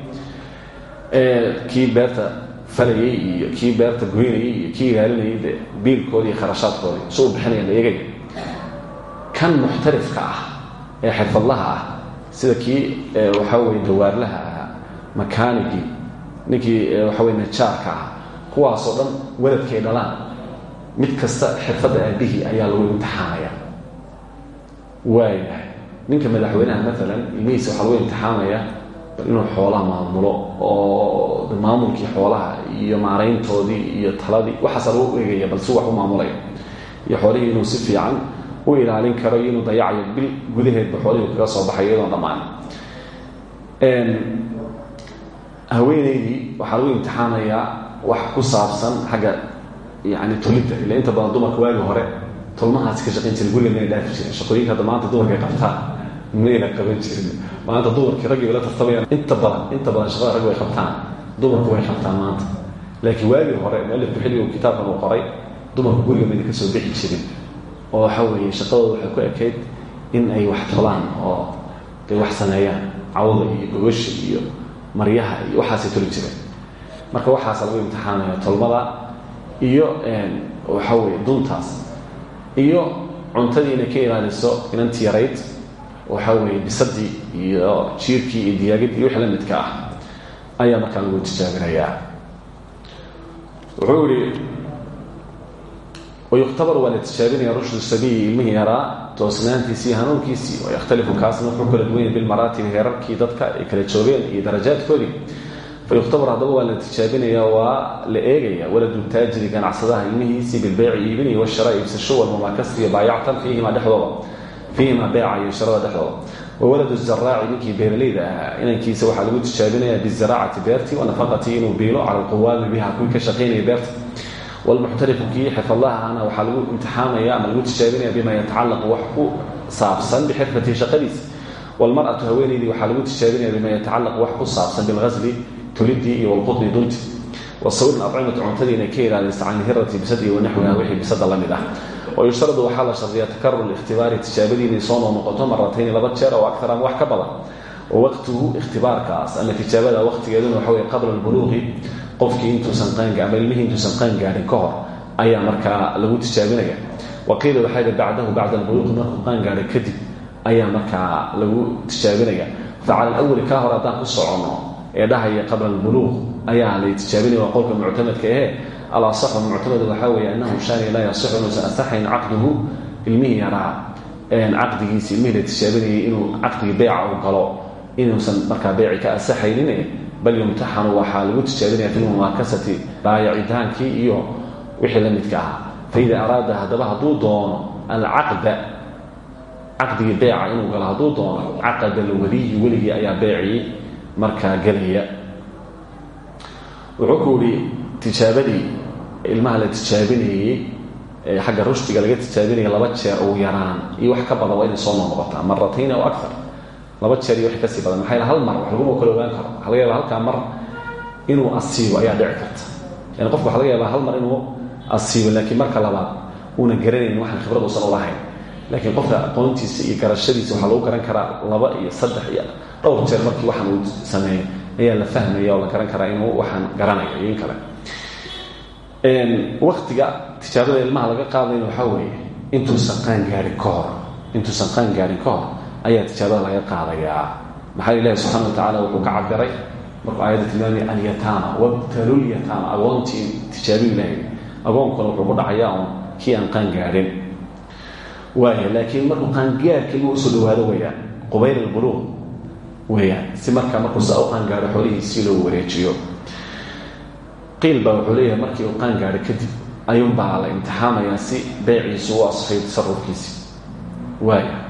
kii beerta falayay iyo kii beerta goynayay iyo kii ilaalinayay de biilkoodii iyo kharashaadkoodii su u bixinaya la eegaya kan muxtarifka ah ee xirfadlaha ah sida kii waxaa weye dawaarlaha ahaa ninkii waxa wey najaarka ah. Kuwaasoo dhan waladkay dhalaan. Mid kasta xirfadda aabihii ayaa lagu imtixaamaya waayahay ninka madaxweynaha maalan ilmihiisa waxaa lagu imtixaamaya inuu xoolaha maamulo oo maamulkii xoolaha iyo maarayntoodii iyo taladii waxaasa lagu eegaya bal si wax u maamulaya. Iyo xoolihii inuu si fiican u ilaalin karo iyo inuu dayacayo bil gudaheedba xoolihii kaga soo baxayo iyadoon haweeneydii waxaa lagu imtixaamayaa wax ku saabsan xagga yani tolidda ila inta badan dumarka waagi hore tolmahaasi ka shaqayn jira guriga mayna dhaafi jirin shaqooyinka hadda maanta dumarkay qabtaan mayna qaban jirin. Maanta dumarkii raggii la tartamayaan inta badan inta badan shaqada ragg way qabtaan dumarku way qabtaan maanta. Laakiin waagii hore mualifku xilligu kitaabkan uu qoray dumarku guriga mayna ka soo bixi jirin. Oo waxa weeye shaqadooda waxay ku ekayd in ay wax tolaan oo ay wax sameeyaan cawda iyo gogosha iyo maryaha iyo waxaasay toli jireen. Marka waxaasa lagu imtixaamaya tolmada iyo waxa weye duntaas iyo cuntadii inay ka ilaaliso inanti yarayd waxa weeye bisadii iyo jiirkii iyo diyaagadii iyo wixii la midka ah ayaa markaa lagu tijaabinayaa wuxuu yihi wayukhtabar waa la tijaabinaya rushdu sabiyi ilmihii yaraa toosnaantiisii hanuunkiisii wayakhtalifu kaasna wuxuu kala duwanya bilmaraatibi heerarkii dadka kala joogeen iyo darajaadkoodii fayukhtabar haddaba waa la tijaabinaya waa la eegaya waladu taajiri ganacsadaha ilmihiisii bilbeyci iibinaya washara iibsasho walmumaakasti iyo baayactan fiihimaa dhexdooda fiihimaa beeca iyo sharada dhexdooda wawaladu zaraaci ninkii beeralayda ahaa inankiisa waxaa lagu tijaabinaya bizaraacati beertii wanafaqatii inuu biilo cala alquwaami biha kuwii ka shaqaynaya beerta wlmuxtarifu kii xirfadlahana waxaa lagu imtixaamaya ama lagu tijaabinaya bima yatacalaqu wax ku saabsan bixirfatihi shaqadiisa wlmar'atu haweeneydii waxaa lagu tijaabinaya bima yatacalaqu wax ku saabsan bilghasli tulidii iyo walqudni dunti wasawrin acimati cuntadii inay ka ilaalisa can hirati bisadii wanaxwiha wixii bisada la mid ah wayushtaradu waxaa la shardiya takarur ikhtibaari tijaabadii inay soo noqnoqoto maratayni laba jeer oo aktar ama wax ka badan wawaqtuhu ikhtibaarkaas ama tijaabada waqtigeeduna waxa wey qabla albuluuqi qofkii intuusan qaanga ama ilmihii intuusan qaan gaadhin ka hor ayaa markaa lagu tijaabinaya. Waqiila waxaa yidhi bacdahu bacda albuluuqi markuu qaan gaadhay kadib ayaa markaa lagu tijaabinaya. Facala alawali kaa hor haddaan ku soconno ee dhahaya qabla albuluuq ayaa lay tijaabinaya waa qowlka muctamadka ehe alasaxu muctamadu waxaa weeye annahu shaani laa yasixu inuusan asaxayn caqduhu ilmihii yaraa caqdigiisi ilmihii la tijaabinayay inuu caqdigii beyca u galo inuusan markaa beyci ka asaxaynin bal yumtaxanu waxaa lagu tijaabinaya fi lmumaakasati baayacitaankii iyo wixii la midka ahaa. Faida araada haddaba hadduu doono alcaqda caqdigii beeca inuu galo hadduu doono caqada alwaliyi weligii ayaa beecii markaa gelaya. Wuxuu ku yihi tijaabadii ilmaha la tijaabinayey xagga rushdiga laga tijaabinaya laba jeer ugu yaraan iyo wax ka badan waa inay soo noqnoqotaa maratayn aw akar laba jeer iyo wix ka sii badan. Maxaa hal mar? Wax laguma kala ogaan karo. Waxa laga yaaba halkaa mar inuu asiibo ayaa dhici karta. Yani qofka waxa laga hal mar inuu asiibo laakiin marka labaad uuna garanayn waxaan khibrad uusan u lahayn. Laakiin qofka aqoontiisa iyo garashadiisa waxaa lagu garan karaa laba iyo saddex iyo dhowr jeer markii waxaan uu sameeyo. Ayaa la fahmaya oo la garan karaa inuu waxaan garanayo in kale. Waktiga tijaabada ilmaha laga qaadayna waxaa weeye intuusan qaan gaarin ka hor. Intuusan qaan gaarin ka ayaa tijaabada laga qaadayaa maxaa ilahi subxana wa tacaala wuxuu ka cabiray markuu aayadda tilmaamaya alyataama wabtalulyataama agoontii tijaabiyu ilahay agoonkuna wuxuu ku dhacayaa un kii aan qaan gaadhin waaya laakiin markuu qaangaarka ilmu u soo dhawaado weyaan qubayl albuluuq weyaan si markaa markuu saa u qaangaadho xoolihiisii loo wareejiyo. Qiil baa wuxuu markii uu qaan gaadho kadib ayuunbaa la imtixaamayaa si beeciisu u asxayo tasarufkiisi waaya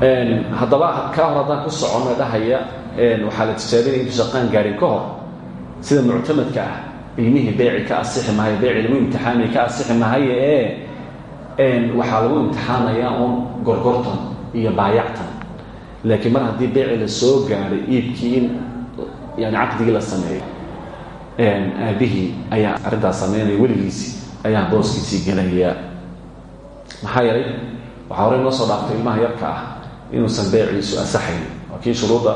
haddaba kaa hor haddaan ku soconno dhahaya waxaa la tijaabinaya intuusan qaan gaadhin ka hor sida muctamadka ah ilmihii beeci ka asixi mahayo beeci lagu imtixaamaya ka asixi mahaye ee waxaa lagu imtixaamayaa uun gorgortan iyo baayactan. Laakiin mar haddii beeci la soo gaadhay iibkii yani caqdigii la sameeyo aabihii ayaa arrintaas sameynaya weligiisii ayaa booskiisii gelaya maxaa yeelay waxaa horey noo soo dhaaftay ilmaha yarka ah inuusan beeciisu asaxayn waa kii shuruudda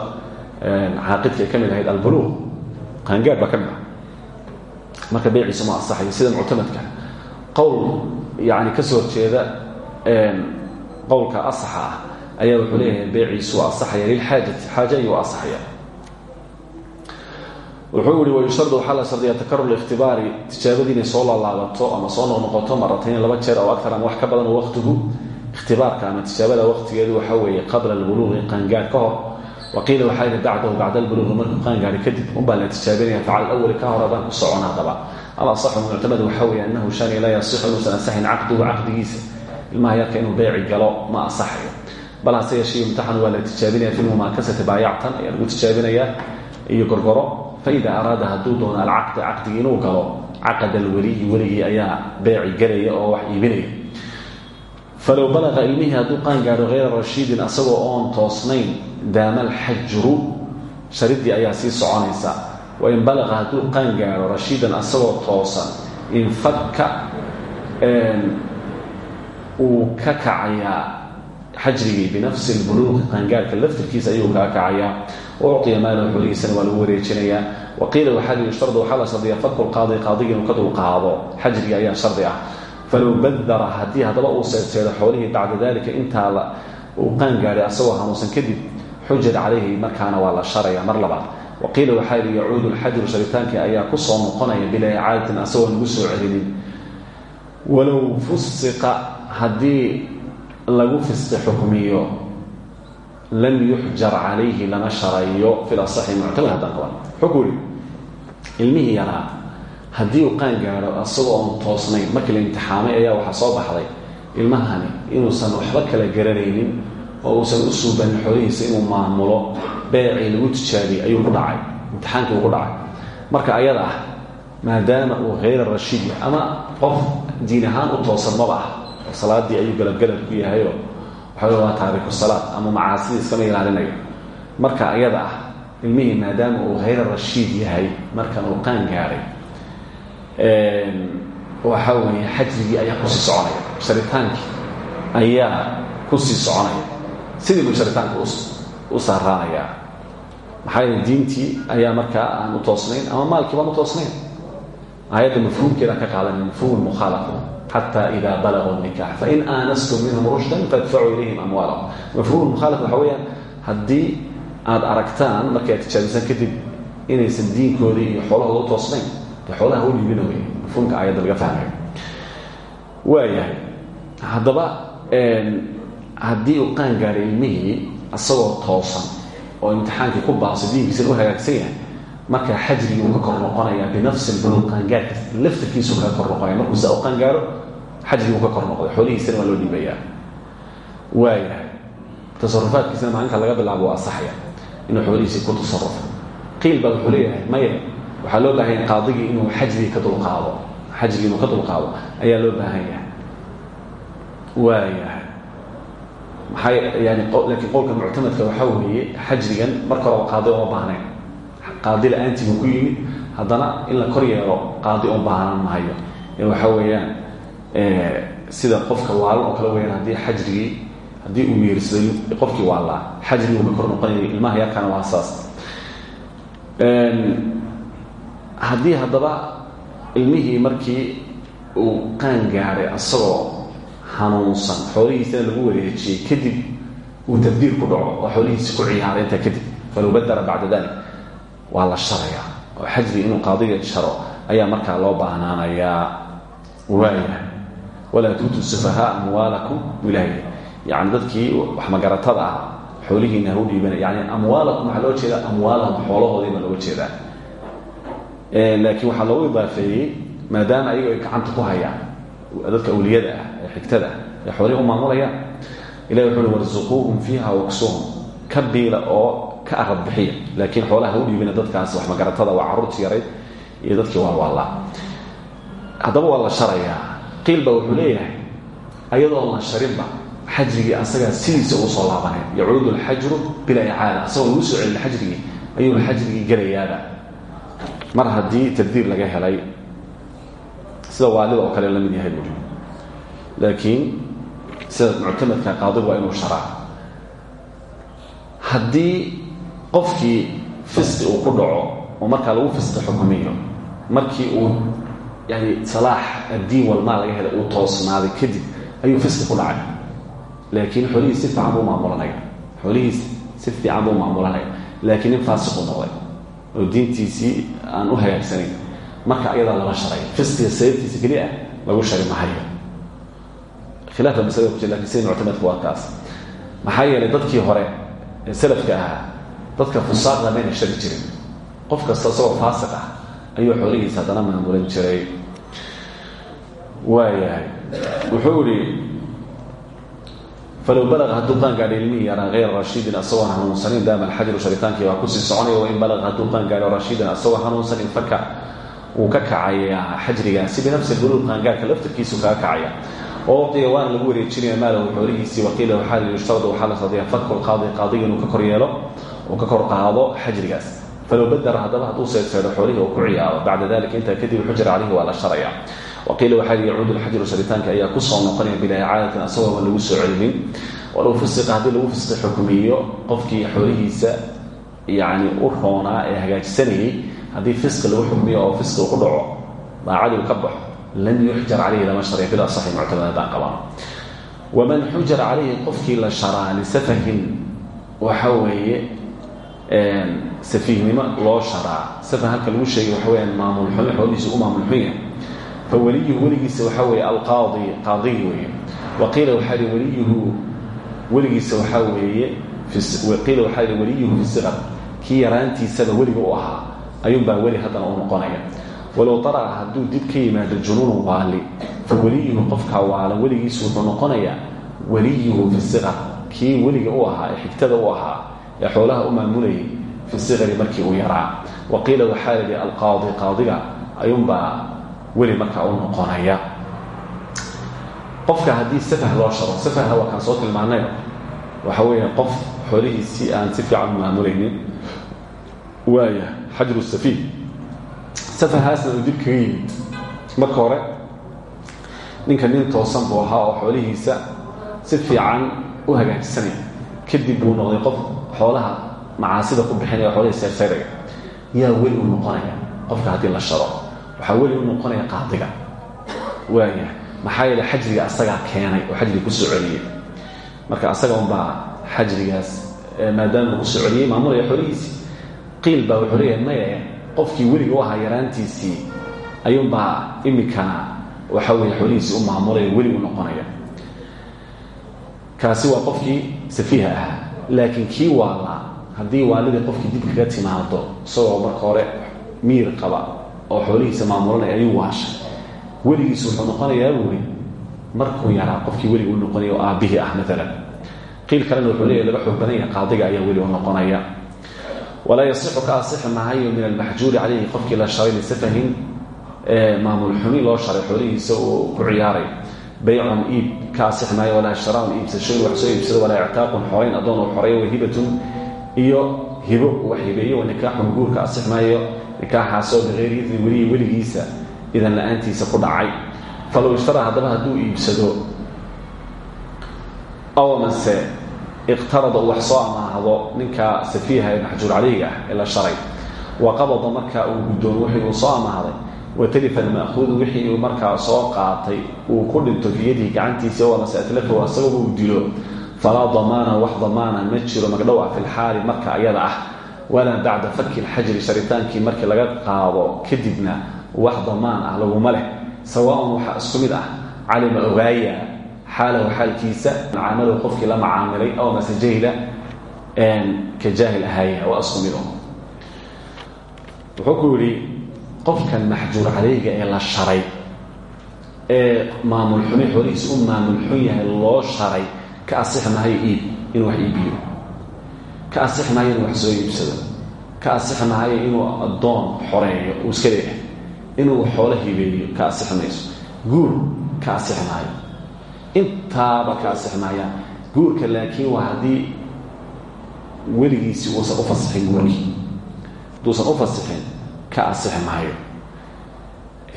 caaqidka ay ka mid ahayd albuluuq qaangaad baa ka mid ah. Marka beeciisu ma asaxayo sida muctamadka qowl yani ka soo horjeeda qowlka asaxa ah ayaa wuxuu leeyahay beeciisu waa asaxaya lilxaajati xaaja ayuu asaxaya wuxuu yihi wayushardu waxaa la shardiyaa takarur ikhtibaari tijaabadii inay soo laalaabato ama soo noqnoqoto maratayn laba jeer oo aktar ama wax ka badan waqtigu ikhtibaarka ama tijaabada waqtigeedu waxa weeye qabla albuluuqi qaangaar ka hor waqiila waxaa yihi bacdahu bacda albuluuqi markuu qaangaari kadib unbaa la tijaabinaya facal awali ka hor adaan ku socon haddaba alasaxu muctamad waxa weeye anahu shani laa yasixu inuusan asaxin caqduhu caqdigiisa ilmaha yarka inuu beyci galo ma asaxayo bal hase yeeshee imtixan waa la tijaabinaya fi lmumaakasati baayactan ayaa lagu tijaabinayaa iyo gorgoro faida araada hadduu doono alcaqda caqdigii inuu galo caqad alweliyi weligii ayaa beeci gelaya oo wax iibinaya falow balaqa ilmihii hadduu qaan gaadho hayra rashiidin asagoo oon toosnayn daama alxajru sharidii ayaa sii soconaysa wain balaqa hadduu qaan gaadho rashiidan asagoo toosan infaka uu ka kacayaa xajrigii binafsi lbuluuqi qaangaarhka laftirkiisa ayuu kaa kacayaa ucطiya maalahu xoligiisana waa lagu wareejinayaa waqiila waxaa li yushtardu waxaa la shardiya faku lqaadi qaadiga inuu ka dulqaado xajriga ayaa shardi ah falow badara haddii haddaba uu seedseedo xoolihii bacda dalika intaa uu qaan gaadhay asagoo hanuunsan kadib xujad calayhi markaana waa la sharaya mar labaad waqiila waxaa yidhi yacuudu lxajru sharitaankii ayaa ku soo noqonaya bilaa icaadatin asagoo lagu soo celinin walow fusiqa haddii lagu fisqi xukmiyo lam yuxjar calayhi lama sharayo fi lasaxi muctamad haddaan qaban yihi ilmihii yaraa haddii uu qaan gaadho asagoo oon toosnayn markii la imtixaamay ayaa waxaa soo baxday ilmahani inuusan waxba kala garanaynin oo uusan u suubanin xoolihiisa inuu maamulo beecii lagu tijaabiyey ayuu ku dhacay imtixaankii uu ku dhacay. Marka ayada ah maadaama uu hayra rashiid ama qof diin ahaan u toosan maba ah salaadii ayuu galabgalab ku yahayo waxa waa taariku salaad ama macaasidii iskama ilaalinayo marka ayada ah ilmihii maadaama uu hayra rashiid yahay markan uu qaan gaadhay waxa weeye xajrigii ayaa ku sii soconaya. Sharitaankii ayaa ku sii soconaya. Sidii buu sharitaanka u saaraanayaa maxaa diintii ayaa markaa aan u toosnayn ama maalkii baan u toosnayn. Aayadda mafhuumkeeda ka qaadanay mafhuum mukhaalafa xata ida balaguu nikax fain aanastum minhum rushdan fadfacuu ilayhim amwaalahum. Mafhuum mukhaalaf waxa weeyaan haddii aragtaan markay tijaabisan kadib inaysan diinkoodii iyo u toosnayn dee xoolaha u dhiibina wey mafhuumka aayadda laga fahmayo waayahay haddaba haddii uu qaan gaaray ilmihii isagoo toosan oo imtixaankii ku baaso diinkiisana u hagaagsan yahay markaa xajrigii uu ka kor noqonaya binafsi lbuluuq qaangaarka laftirkiisuu kaga kor noqonaya markuu saa u qaangaaro xajrigii uu ka kor noqday xoolihiisana waa loo dhiibayaa waayahay tasarufaadkiisana maalinka laga bilaabo waa asaxaya inuu xoolihiisii ku tasarufo qiil baa wuxuu maya waxaa loo baahan yahay qaadigii inuu xajrigii ka dulqaado xajrigii inuu ka dulqaado ayaa loo baahan yahay waayahay. Maxay yani laakiin qowlka muctamadka waxaa weeye xajrigan marka horeba qaadi uma baahnayn qaadi la'aantii ku yimid haddana in la kor yeelo qaadi uma baahnaan mahayo waxa weeyaan sida qofka waalan oo kale weyaan haddii xajrigii haddii uu yeersaday qofkii waalaa xajrigii uu ka kor noqonayay ilmaha yarkana waa saas haddii haddaba ilmihii markii uu qaan gaaray asagoo hanuunsan xoolihiisana lagu wareejiyey kadib uu tabdiir ku dhaco oo xoolihiisi ku ciyaaray intaa kadib. Falow badara bacda dalik. Waa la sharayaa oo xajri inuu qaadiga sharo ayaa markaa loo baahnaanayaa. Waaya walaa tuutuu sufahaa amwaalakum ilaahy yani dadkii waxmagaratada ah xoolihiina hau dhiibana yani amwaalakum waxaa loo jeedaa amwaalahum xoolahoodii baa looga jeedaa laakiin waxaa loogu idaafeeyey maadaama ayago ay gacanta ku hayaan dadka awliyada ah ee xigtada ah ee xoolihii u maamulayaan ilahi wuxu uhi warsuquuhum fiiha waksuhum ka biila oo ka arad bixiya. Laakiin xoolaha u dhiibina dadkaas waxmagaratada waa carruurtii yarayd iyo dadkii waalwaallaa haddaba waa la sharayaa. Qiil baa wuxuu leeyahay ayadoo la sharinba xajrigii asagaa sidiisa uu soo laabanay yacuudu alxajru bilaa icaada. Asagoo lagu soo celin xajrigii ayuu xajrigii gelayaaba mar haddii tabdiir laga helay sida waalida oo kale la mid yahay buuri laakiin sida muctamadka qaadigu waa inuu sharaa. Haddii qofkii fisqi uu ku dhaco oo markaa lagu fisqi xukumiyo markii uu yani salaax addiin walmaal laga helay uu toosnaaday kadib ayuu fisqi ku dhacay. Laakiin xoolihiis si fiican buu maamulanaya. Xoolihiis si fiican buu maamulanaya. Laakiin nin faasiqu noqday oo diintiisii aan u hagaagsanayn marka ayadaa lama sharay. Fisqiga sababtiisa keli ah lagu shari mahayo khilaafka masalada ku jir laakiin sida muctamadka waa kaas. Maxaa yeelay dadkii hore ee salafka ahaa dadka fusaaqda mayna shari jirin. Qof kasta isagoo faasiq ah ayuu xoolihiisa haddana maamulan jiray. Waayahay. Wuxuu ihi falow balaga hadduu qaangaadho ilmihii yaraa hayra rashiidin asagoo hanuunsanin daama alxajaru sharitaankii waa ku sii soconaya wain balaga hadduu qaangaadho rashiidan asagoo hanuunsanin faka wuu ka kacayaa xajrigaasi binafsi buluug qaangaarka laftarkiisu kaga kacaya wawqiya waana lagu wareejinaya maalahu xoolihiisii waqiila waxaa li yushtaradu waxaa la sadiya faku lqaadi qaadiga inuu ka kor yeelo uu ka kor qaado xajrigaas falow badara haddaba hadduu seedseedo xoolihii uu ku ciyaaro bacda dalika intaa kadib xujra caleyhi waa la waqiila waxaa li yacuudu lxajru sharitaanka ayaa ku soo noqonaya bilaa icaadatin asagooba lagu soo celinin walow fisiqa haddii lagu fisqi xukmiyo qofkii xoolihiisa yani u roonaa ee hagaajisanayay haddii fisqi lagu xukmiyo oo fisqi ku dhaco daacadii ka baxo lam yuxjar caleyhi lama sharay bil asaxi muctamad haddaan qabano waman xujara caleyhi qofkii la sharaa lisafahin waxa weeye safiihnimo loo sharaa safah halka lagu sheegay waxa xun yahay fa weliyuhu weligiisa waxaa weeye alqaadi qaadigi weeye. Waqiila waxaa li weliyuhu weligiisa waxaa weeye qiila waxaa li weliyuhu fi siqar kii yaraantiisaba weliga u ahaa ayuunbaa weli haddana u noqonaya. Walow daraca hadduu dib ka yimaado junuunu waali fa weliyuhu qofkaa waalan weligiisu wuxuu noqonayaa weliyuhu fi siqar kii weliga u ahaa ee xigtada u ahaa ee xoolaha u maamulayay fi siqari markii waqiila weli markaa u noqonaya. Qofka haddii safah loo sharo safahna waa kaan soo tilmaanayo waxa weeye qof xoolihiisii aan si fiican maamulaynin waaya xajru safiih safahaasna uu dib kaga yimid. Marka hore ninka nin toosan buu ahaa oo xoolihiisa si fiican u hagaajisanaya. Kadib buu noqday qof xoolaha macaasida ku bixinaya o xoolihii yaa weli u noqonaya qofka haddii la sharo waxaa weli u noqonaya qaadiga. Waaya maxaa yeele xajriga asagaa keenay oo xajriga ku soo marka asaga unbaa xajrigaas maadaama lagu soo celiyey maamulaya xoolihiisii qiil baa wuxuu leeyahay maye qofkii weliga u ahaa yaraantiisii ayuunbaa imikana waxa weye xoolihiisii u maamulaya weli u noqonaya. Kaasi waa qofkii safiiha ahaa. Laakiin kii waala haddii waalidii qofkii dib kaga timaado isagoo marka hore miir qaba oo xoolihiisa maamulanaya ayuu waashay. Weligiisu wuxuu noqonayaa buuri markuu yaraa qofkii weliga u noqonaya oo aabbihii ah qiil kalena wuxuu leeyahy laga xoog qaadiga ayaa weli u noqonaya. Walaa yasixu ka asixi mahayo min almaxjuuri calayhi qofkii la sharay lisafahin maamul xumi loo sharay xoolihiisa uu ku ciyaaray. Baycun iib ka asixi maayo walaa sharaun iibsashooyin wax soo iibsado walaa ictaaqun xorayn addoon uu xoreeyo wahibatun iyo hibo wax hibeeyo wa nikaaxun guur ka asix maayo nikaaxaasoo bikayri idni weliyi weligiisa idan la'aantiisa ku dhacay. Falow ishtara haddaba hadduu iibsado aw amase iqtarada uu wax soo amaahdo ninka safiiha ee maxjuur calayga ah ee la sharay wa qabada markaa uu guddoomo wixii uu soo amaahday watalifa alma'huudu wixii uu markaa soo qaatay uu ku dhinto biyadihi gacantiisii oo amase atlafahu asagaba uu dilo. Falaa damaana wax damaana ma jiro magdhowa fi lxaali marka ayada ah walaa bacda faki lxajri sharitaankii markii laga qaado kadibna wax damaan ah laguma leh. Sawaaun waxaa isku mid ah calima ogaaya xaalahu xaalkiisa. Macaamalow qofkii la macaamilay aw mase jahila ka jaahil ahaaya waa isku qofkan maxjuur calayga ee la sharay ee maamul xumi xoolihiisa u maamul xun yahay loo sharay ka asix maayo iib inuu wax iibiyo ka asix maayo wax soo iibsado ka asix maayo inuu addoon xoreeyo uu iska leeyahay inuu xoolo hibeeyo ka asixi mayso guur ka asixi maayo intaaba ka maayaan guurka laakiin waa haddii weligiisii uusan u fasixin guurkii. Hadduusan u fasixin ka asixi maayo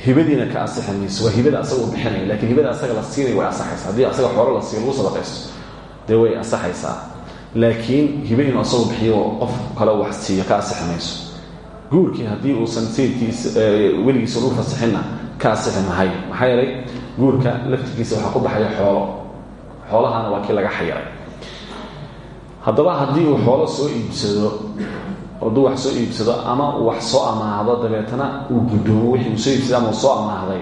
hibadiina ka asixi mayso waa hibada asaga u bixinaya lakiin hibada asaga la siinaya way asaxaysaa. Haddii asaga xoolo la siiyo lagu sadaqaysto dee way asaxaysaa laakiin hibe inuu asagu bixiyo qof kale wax siiyo ka asixi mayso guurkii haddii uusan sayidkiisa weligiisa u fasixinna ka asixi mahayo maxaa guurka laftirkiisa waxaa ku baxaya xoolo. Xoolahana waa kii laga xayiray haddaba haddii uu xoolo soo iibsado hadduu wax soo iibsado ama wax soo amaahdo dabeetana uu guddoomo wixii uu soo iibsaday ama soo amaahday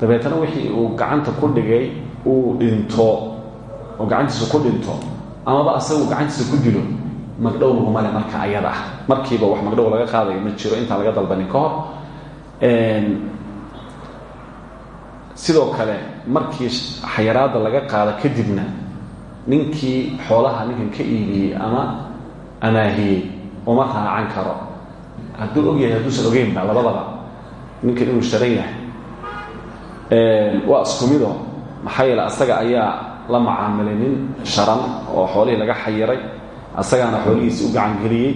dabeetana wixii uu gacanta ku dhigay uu dhinto. Oo gacantiisa ku dhinto amaba asagu gacantiisa ku dilo magdhow laguma le marka ayada ah. Markiiba wax magdhow laga qaadayo ma jiro intaan laga dalbanin ka hor. Sidoo kale markii xayaraada laga qaado kadibna ninkii xoolaha ninkan ka iibiyey ama amaahiyey uma raacan karo. Hadduu og yahay hadduusan ogeynba labadaba. Ninkan inuu sharan yahay. Waa isku mido. Maxaa yeele asaga ayaa la macaamilay sharan oo xoolihii laga xayiray asagaana xoolihiisii u gacangeliyey.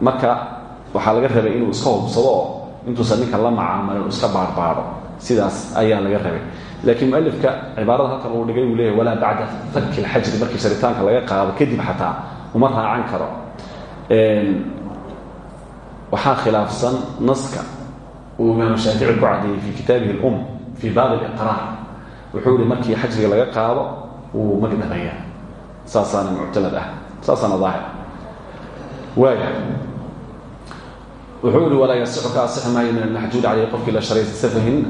Marka waxaa laga rabay inuu iska hubsado oo intuusan ninkan la macaamilin uu iska baarbaaro. Sidaas ayaa laga rabay. Laakiin mualifka cibaarada halkan uu dhigay uu walaa bacda faki lxajri markii sharitaanka laga qaado kadib xataa uma raacan karo. Waxaa khilaafsan naska uu imaam shaafici ku cadeeyey fi kitaabihi اlum fii baab اliqraar wuxuu markii xajriga laga qaado wuu magdhabaya saasaana muctamad ah. Saasaana daahir. Waaya wuxuu yihi walaa ka asixi maayo min almaxjuuri caleyh qofkii safahin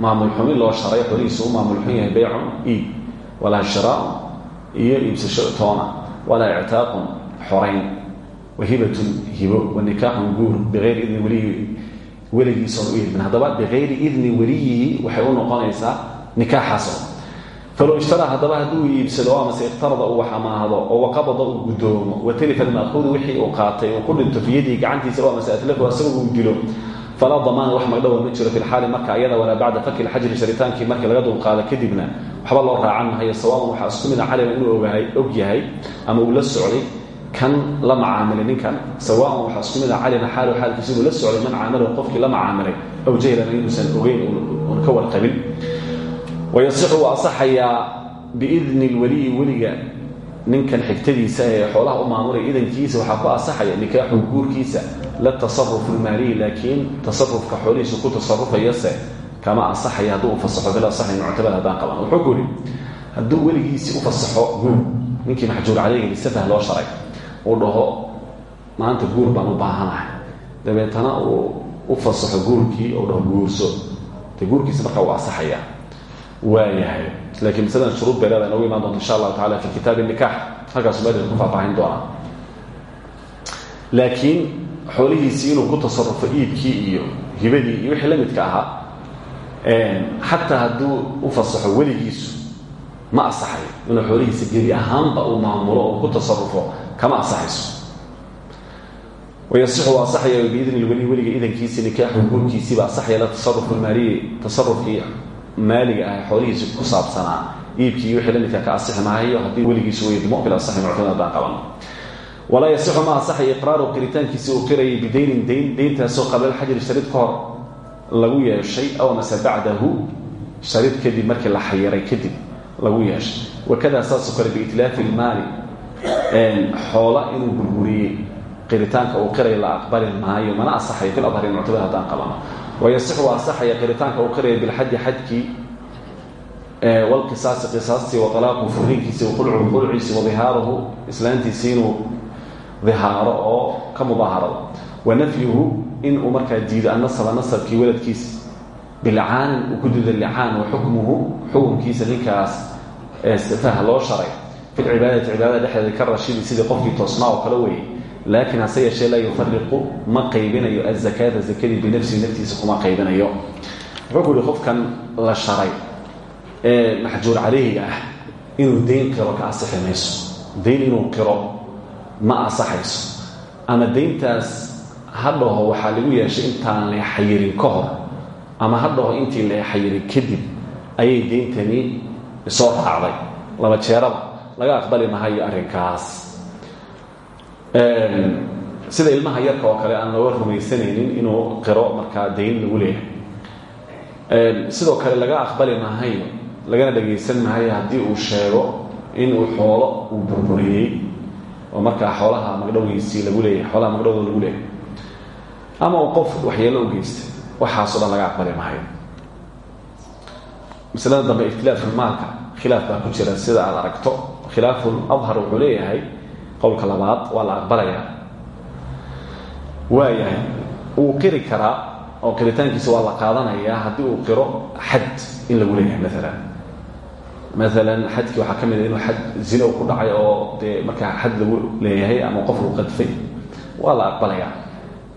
maamul xumi loo sharay xolihiisa u maamul xun yahay beycun iib walaa shiraaun iyo iibsasho toona. Walaa ictaaqun xorayn. Wahibatun hibo. Wanikaaxun guur. Biayri idni weliyi weligiisoon u idmin haddaba bikayri idni weliyihi waxay u noqonaysaa nikaaxaasoo falow ishtaraa haddaba hadduu iibsado amase iqtarada uu wax amaahdo oo waqabada uu guddoomo watalifa alma'huudu wixii uu qaatay uu ku dhinto fiyadihi gacantiisa o amase atlafu asaga uu dilo falaa damaana wax magdhowa ma jiro fi lxaali marka ayada walaa bacda faki lxajri sharitaankii markii laga dulqaado kadibna waxba loo raacan mahayo sawaaban waxaa isku mida calima inuu og yahay ama uu la socday kan la macaamilay ninkan sawaan waxaa isku mida calima la socday man caamilahu qofkii la macaamilay aw jahlan inuusan ogeyn uun ka warqabin wayasixu waa asaxayaa biidni lweliyi weliga ninkan xigtadiisa ee xoolaha u maamulaya waxaa ku asaxaya nikaaxu guurkiisa la tasarufu lmaaliyi laakiin tasarufka xoolihiisu ku tasarufayase kama asaxaya hadduu u fasaxo bil asaxi muctabad haddaan qaban wuxuu ku yidhi hadduu u fasaxo guur ninkii maxjuur caleyhi lisafah loo sharay uu dhaho maanta guur baan u baahanahay dabeetana u fasaxo guurkii uu dhaho guurso dee guurkiisa markaa uu asaxaya waayahay. Laakiin masalan shuruud bay leedahay noogu imaan doonta insha allahu tacala fi kitaabi nikax halkaasuu meelka ku faahfaahin doonaa. Laakiin xoolihiisii inuu ku tasarufo iibkii iyo hibadii iyo wixii la midka ahaa xataa hadduu u fasaxo weligiisu ma asaxayo inuu xoolihiisa gebi ahaanba uu maamulo ku tasarufo kama asaxayso wayasixu waa asaxaya biidni lweli weliga idankiisi nikaaxu guurkiisiiba asaxaya la tasarufu maaliyi tasarufkii maaliga ah xoolihiisa ku saabsanaa iibkii wixii la midka ka asixi maayo haddii weligiisu weydmo bil asaxi muctamad haddaan qabano walaa yasixu ma asaxay iqraaru qiritaankiisi uu qirayay bidaynin dayn dayntaasoo qabla alxajri sharid ka lagu yeeshay aw mase bacdahu sharid kadib markii la xayiray kadib lagu yeeshay. Wakadaa saasoo kale biitlaafi ilmaali xoola inuu burburiyey qiritaanka uu qiray la aqbali maayo mana asaxayo fil adhari muctamad haddaan qabano wayasixu waa asaxaya qiritaanka uu qiraya bilxaji xajkii walqisaasi qisaastii wa alaaqu furiinkiisi waqulcuhu qulciisi wadihaaruhu islaantiisi inuu dihaaro oo ka mudaaharado wa nafyuhu inuu markaa diido annasaba nasabkii waladkiisa bilcaanin uu ku diido licaan wa xukmuhu xukunkiisa ninkaas sifaha loo sharay fi lcibaadati cibaadada dhexdeeda ka rashidi sidii qofkii laakiin hase yeeshee laa yufariqu ma qaybinayo azakaata zakadii binafsihi naftiisa kuma qaybinayo wuxuu ku yihi la sharay ee maxjuur calayhiga ah inuu dayn qiro ka asixi mayso dayn inuu qiro ma asaxayso ama dayntaas ha dhaho waxaa lagu yeeshay intaan la xayirin ka hor ama ha dhaho intii la xayirin kadib ayay dayntani soo raacday laba jeeraba laga aqbali mahayo arrinkaas sida ilmaha yarka oo kale aan looga rumaysanaynin inuu qiro markaa dayn lagu leeyahay. Sidoo kale laga aqbali mahayo lagana dhagaysan maayo haddii uu sheego inuu xoolo uu burburiyey oo markaa xoolaha magdhowgiisii lagu leeyahay xoolaha magdhowdooda lagu leeyahay. Ama uu qof waxyeelo u geystay waxaasoo dhan laga aqbali maayo masalada dambe ikhtilaafulmaalka khilaaf baa ku jira sida aad aragto. Khilaaful adhar wuxuu leeyahay qowlka labaad waa la aqbalayaa waayahay wuu qiri karaa oo qiritaankiisa waa la qaadanayaa haddii uu qiro xad in lagu leeyahay maalan maalan xadkii waxaa ka a inuu xad zina ku dhacay oo dee markaa xad lagu leeyahay ama qof uu qadfay waa la aqbalayaa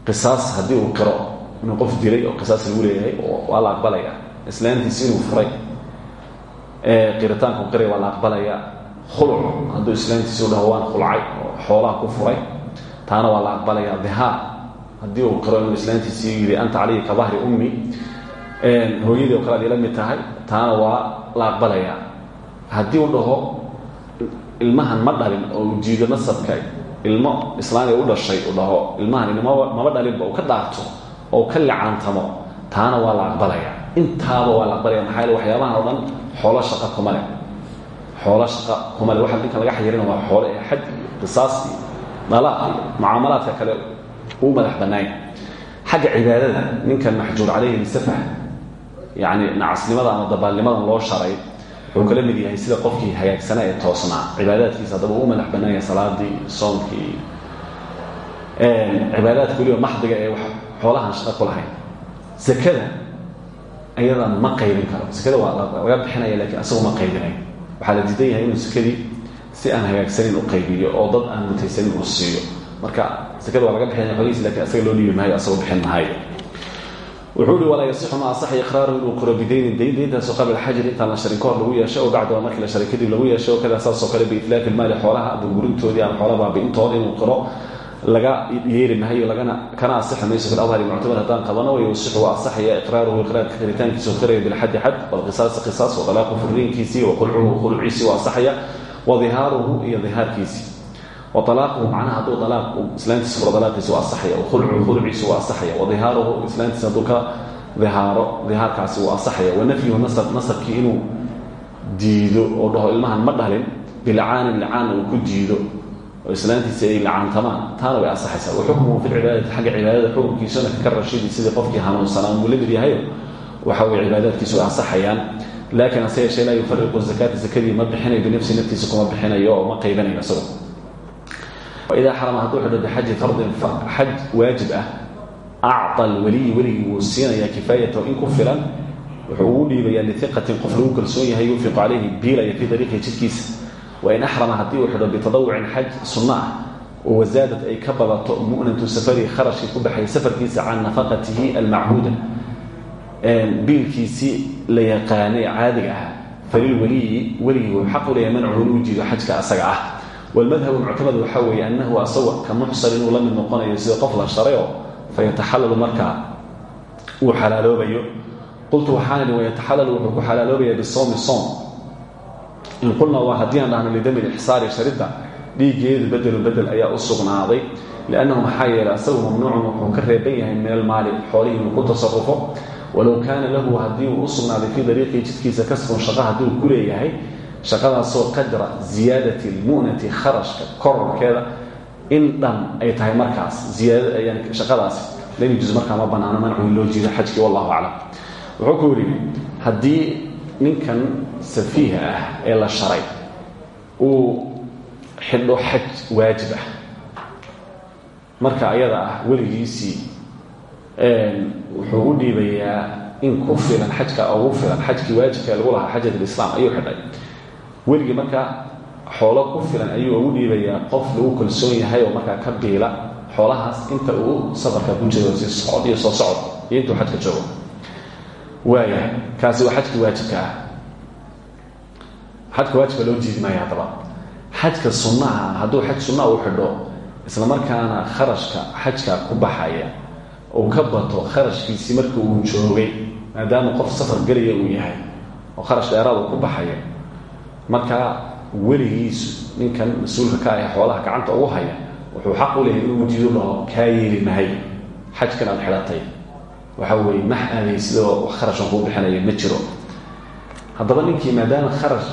qisaas haddii uu qiro inuu qof dilay oo qisaas lagu leeyahay waa la aqbalayaa islaantiisi inuu furay qiritaanku qiray waa la aqbalayaa khuluc. Hadduu islaantiisi u dhaho waan khulcay oo ku furay. Taana waa la aqbalayaa dihaar haddii uu qiro inuu islaantiisii yidhi anta caleyhi ka dahri ummi. Hooyadii oo kale ad tahay. Taana waa la aqbalayaa haddii uu dhaho ilmahan ma dhalin oo uu jiido nasabka ilmo islaamiga u dhashay uu dhaho ilmahan maba dhalinba uu ka dhaarto oo ka licaantamo taana waa la aqbalaya. Intaaba waa la aqbalaya. Maxaa waxyaabahan oo dhan xoolo shaqa kuma leh xoolo shaqa. Kuma leh waxa ninkan laga xayirina waa xoole ee xad iyo qisaas iyo iyo kale uu madax bannaanya xagga cibaadada ninkan maxjuur calayhi bisafah yacni nacasnimada ama dabaalnimadan loo sharay wuxuu kala mid yahay sida qofkii hagaagsanaa ee toosnaa. Cibaadaadkiisa haddaba uu madax bannaanya salaadii soomkii cibaadaadka weliba maxdiga ee xoolahan shaqa ku zakada ayada ma qaybin karo. Sakada waa laga bixinaya lakiin asagu ma qaybinayo waxaa la diidan yahay inuu sakadii si aan hagaagsanin u qaybiyo oo dad aan mutaysanin uu siiyo. Marka sakada waa laga bixinaya xolihiis laakiin asaga loo dhiibi maayo asagoo bixin maayo. Wuxuu uhi walaa ma asaxi iqraaru inuu qiro bidaynin dayn dayntaasoo qabla xajri intaan la sharin ka hor lagu yeeshay oo bacdaba markii la sharay kadib lagu yeeshay oo kada saasoo kale biitlaafi ilmaali xoolaha burburintoodii ama xoolaha baabi'intooda inuu qiro laga yeeri mahayo lagana kana asixi mayso fi adhari muctamad haddaan qabano way yusixu waa asaxaya iqraaruhu iqraarka qiritaankiisa oo qiraya bilxaddi xad walqisaasi qisaas wadalaaqu furiinkiisii wa qulcuhu quluciisii waa asaxaya wa dihaaruhu iyo dihaarkiisii. Wa alaaquhu macnaha hadduu alaaq islaantiisa furo dalaaqiisi waa asaxaya khulcuhu khulciisi waa asaxaya wa dihaaruhu islaantiisa hadduu ka dihaaro dihaarkaasi waa asaxaya wa nafyuhu nasab nasabkii inuu diido oo dhaho ilmahan ma dhalin bilcaanin licaanna uu ku diido oo islaantiisa ay lacaantamaan taana way asaxaysaa wa xukmuhu fi lcibaadati xagga cibaadada xukunkiisuna ka rashidi sidii qofkii hanuunsanaa muu la mid yahayo waxa weye cibaadaadkiisu way asaxayaan laakiin hase yeeshee laa yufariqu zakaata zakadii ma bixinayo binafsi naftiisa kuma bixinayo oo ma qaybanayo isago waidaa xarama hadduu xidho bixaji fardin xaj waajib ah. Acطa alweliyi weligii wuu siinayaa kifaayatahu in ku filan. Wuxuu ugu dhiibayaa liiqatin qof lagu kalsoon yahay yunfiqu calayhi biilaya fii dariiqihi jidkiisa wain axrama haddii uu xidho bitadawucin xaj sunno ah oo wasaadad ay ka badato mu'natu safarihi kharashkii ku baxay safarkiisa can nafaqatihi almachuuda biilkiisii la yaqaanay caadiga ah falilweliyi weligii wuu xaq u leeyahay mancu inuu jiido xajka asaga ah wlmadhabu muctamad waxaa weeye anahu asaga ka muxsar inuu la mid noqonayo sida qof la sharayo fayataxalalu markaa uu xalaaloobayo qultu waxaan idhi wayataxalalu wuxuu ku xalaaloobaya bisoomi soom in qulna waa haddii aan dhahno lidami lixsaari sharidda dhiiggeedu bedelun bedel ayaa u sugnaaday liannahu maxaa yeelay asagu ka reeban yahay min almaali xoolihii ku tasarufo walow kaana lahu haddii uu u sugnaaday jidkiisa kasbun shaqo haddii uu ku leeyahay shaqadaasoo qadra ziyaadati lmu'nati kharashka kororkeeda in dhan ay tahay markaas ziyaad shaqadaasi lam markaa ma banaano mancu in loo jiido xajkii wallahu aclam. Wuxuu ku yidhi haddii ninkan safiiha ah ee la sharay uu xidho xaj waajib ah. Marka ayada ah weligiisii wuxuu u dhiibayaa in ku filan xajka ugu filan xajkii waajibka lagu lahaa xajat lislaam ayuu xidhay. Weligii markaa xoolo ku filan ayuu ugu dhiibayaa qof lagu kalsoon yahay oo markaa ka biila xoolahaas inta uu safarka ku jiro si socod iyo soo socod iyo intuu xajka joogo waaya kaasi waa xajkii waajibka ah. Xajka waajibka loo jiidi maayo haddaba. Xajka sunnaha hadduu xaj sunnaha u xidho isla markaana kharashka xajka ku baxaya uu ka bato kharashkiisii markii uu joogay maadaama qof safar gelaya uu yahay oo kharash dheeraad uu ku baxaya markaa weligiisu ninkan mas'uulka ka ah xoolaha gacanta ugu haya wuxuu xaq u leeyahay inuu jiido dhaho kaa yeeli mahay xajkan aad xidhatay waxa weeye max aaday sidoo kharashan kuu bixinaya ma jiro. Haddaba ninkii maadaama kharash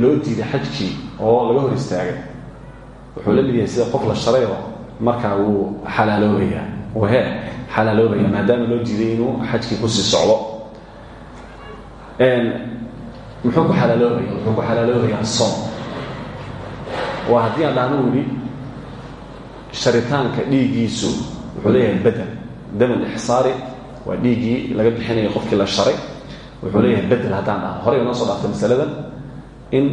loo diiday xajkii oo laga hor istaagay wuxuu la mid sida qof la sharayo markaa wuu xalaaloobaya wuu he xalaaloobaya maadaama loo diiday inuu xajkii ku sii socdo. Muxuu ku xalaaloobaya wuxuu ku xalaaloobaya soom. Waa haddii aan dhahno yidhi sharitaanka dhiiggiisu wuxuu leeyahay bedel dam alixsaari waa dhiiggii laga bixinayo qofkii la sharay. Wuxuu leeyahay bedel haddaan dhaho horey noo soo dhaaftay masaladan in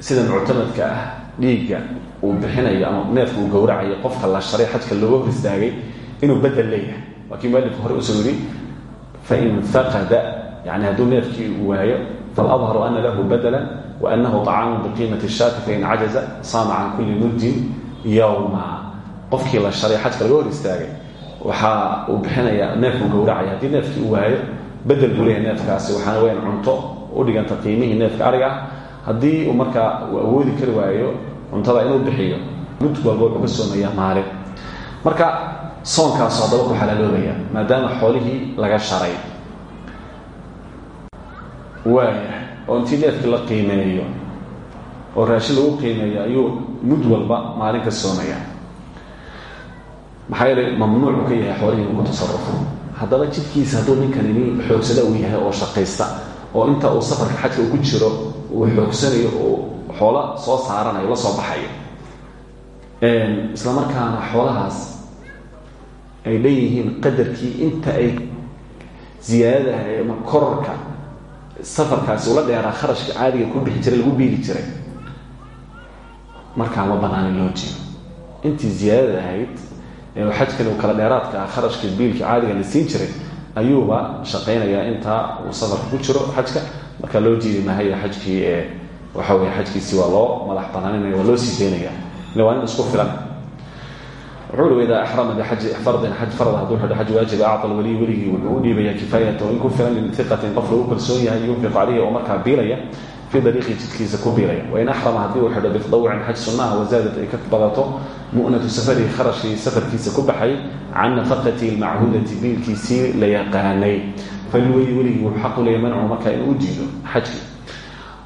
sida muctamadka ah dhiigga uu bixinayo ama neefka gowracayo qofka la sharay xajka looga hor inuu bedel leeyahay. Waa kii mualifku uu waayo faladharu ana lahu badela waanahu طacaamu biqiimati shaati fain cajaza saama can kuli muddin yowma qofkii la sharay xajka laga hor waxa uu bixinayaa neefkuu gowracaya haddii neefkii uu waayo bedel buu leeyahay neefkaasi. Waxaana weyaan cunto u dhiganta qiimihii neefka ariga. Ah haddii uu markaa uu awoodi kari waayo cuntada inuu bixiyo mud walba wuxuu ka soomayaa maalin. Marka soonkaasu haddaba ku xalaaloobaya maadaama xoolihii laga sharay. Waaya oo intii neefkii la qiimeeyo oo raashin lagu qiimeeyo ayuu mud walba maalin ka soomaya maxaa yeelay mamnuucu ka yahay xoolihii ku tasarufo haddaba jidkiisa hadduu ninkani nin xoogsada uu yahay oo shaqaysta oo inta uu safarka xajka ugu jiro uu xoogsanayo oo xoolo soo saaranayo la soo baxayo. Isla markaana xoolahaas ay leeyihiin qadarkii inta ay ziyaadadaha ama kororka safarkaasi ula dheeraa kharashka caadiga ku bixi jiray lagu biili jiray. Markaa ma banaanin loo jeedo. Intii ziyaadada ahayd xajkan uu kala dheeraadka ah kharashka biilka caadiga la siin jiray ayuuba shaqaynayaa intaa uu safarka ku jiro xajka. Markaa loo jeedi mahaya xajkii ee waxa weye xajkiisii waa loo madax banaaninaya waa loo sii daynaya ila waa nin isku filan. Wuxuu ui idaa axrama bixaji fardin xaj farad hadduu xidho xaj waajiba acta waliy weligii wuxuu u dhiibaya kifaayatahu in ku filan liiqatin qof lagu kalsoon yahay yunfiq caleyhi oo markaa biilaya fii dariiqi jidkiisa ku biilaya wain axrama haddii uu xidho bitadawucin xaj sunnaha wasaadat ay ka badato mu'natu safarihi kharashkii safarkiisa ku baxay can nafaqatihi almachuudati biilkiisii la yaqaanay falweli weligii wuxuu xaq u leeya mancu markaa inuu u diido xajkii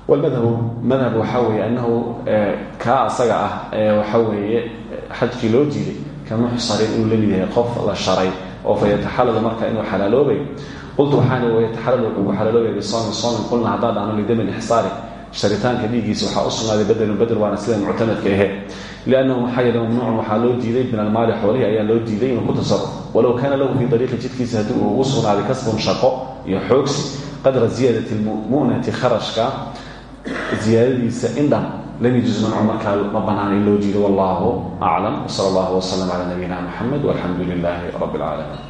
wlmadhabu madhab waxaa weeye anahu kaa asaga ah ee waxa weeye xajkii loo diiday kamuxsarin inuu la mid yahay qof la sharay oo fa yataxalalu marka inuu xalaaloobay qultu waxaan wayataxalalu wuxuu ku xalaaloobaya bisoomi soomin qulna haddaan dhahno lidami lixsaari sharitaanka dhiiggiisa waxaa u sugnaaday bedelun bedel waana sida muctamadka ahee liannahu maxaa yeele mamnuucun waxaa loo diiday min almaali xoolihii ayaa loo diiday inuu ku tasaruf walow lahu fii dariiqi jidkiisa haddii uu ugu kasbun shaqo iyo xoogsi qadra ziyaadati mu'nati kharashka ziyaadadiisa indhan lam yajuz mancu markaa ma banaan in loo diido wallahu aclam wsala allahu wslam cala nabiyina muxamed walxamdu lilaahi rabi اlcaalamiin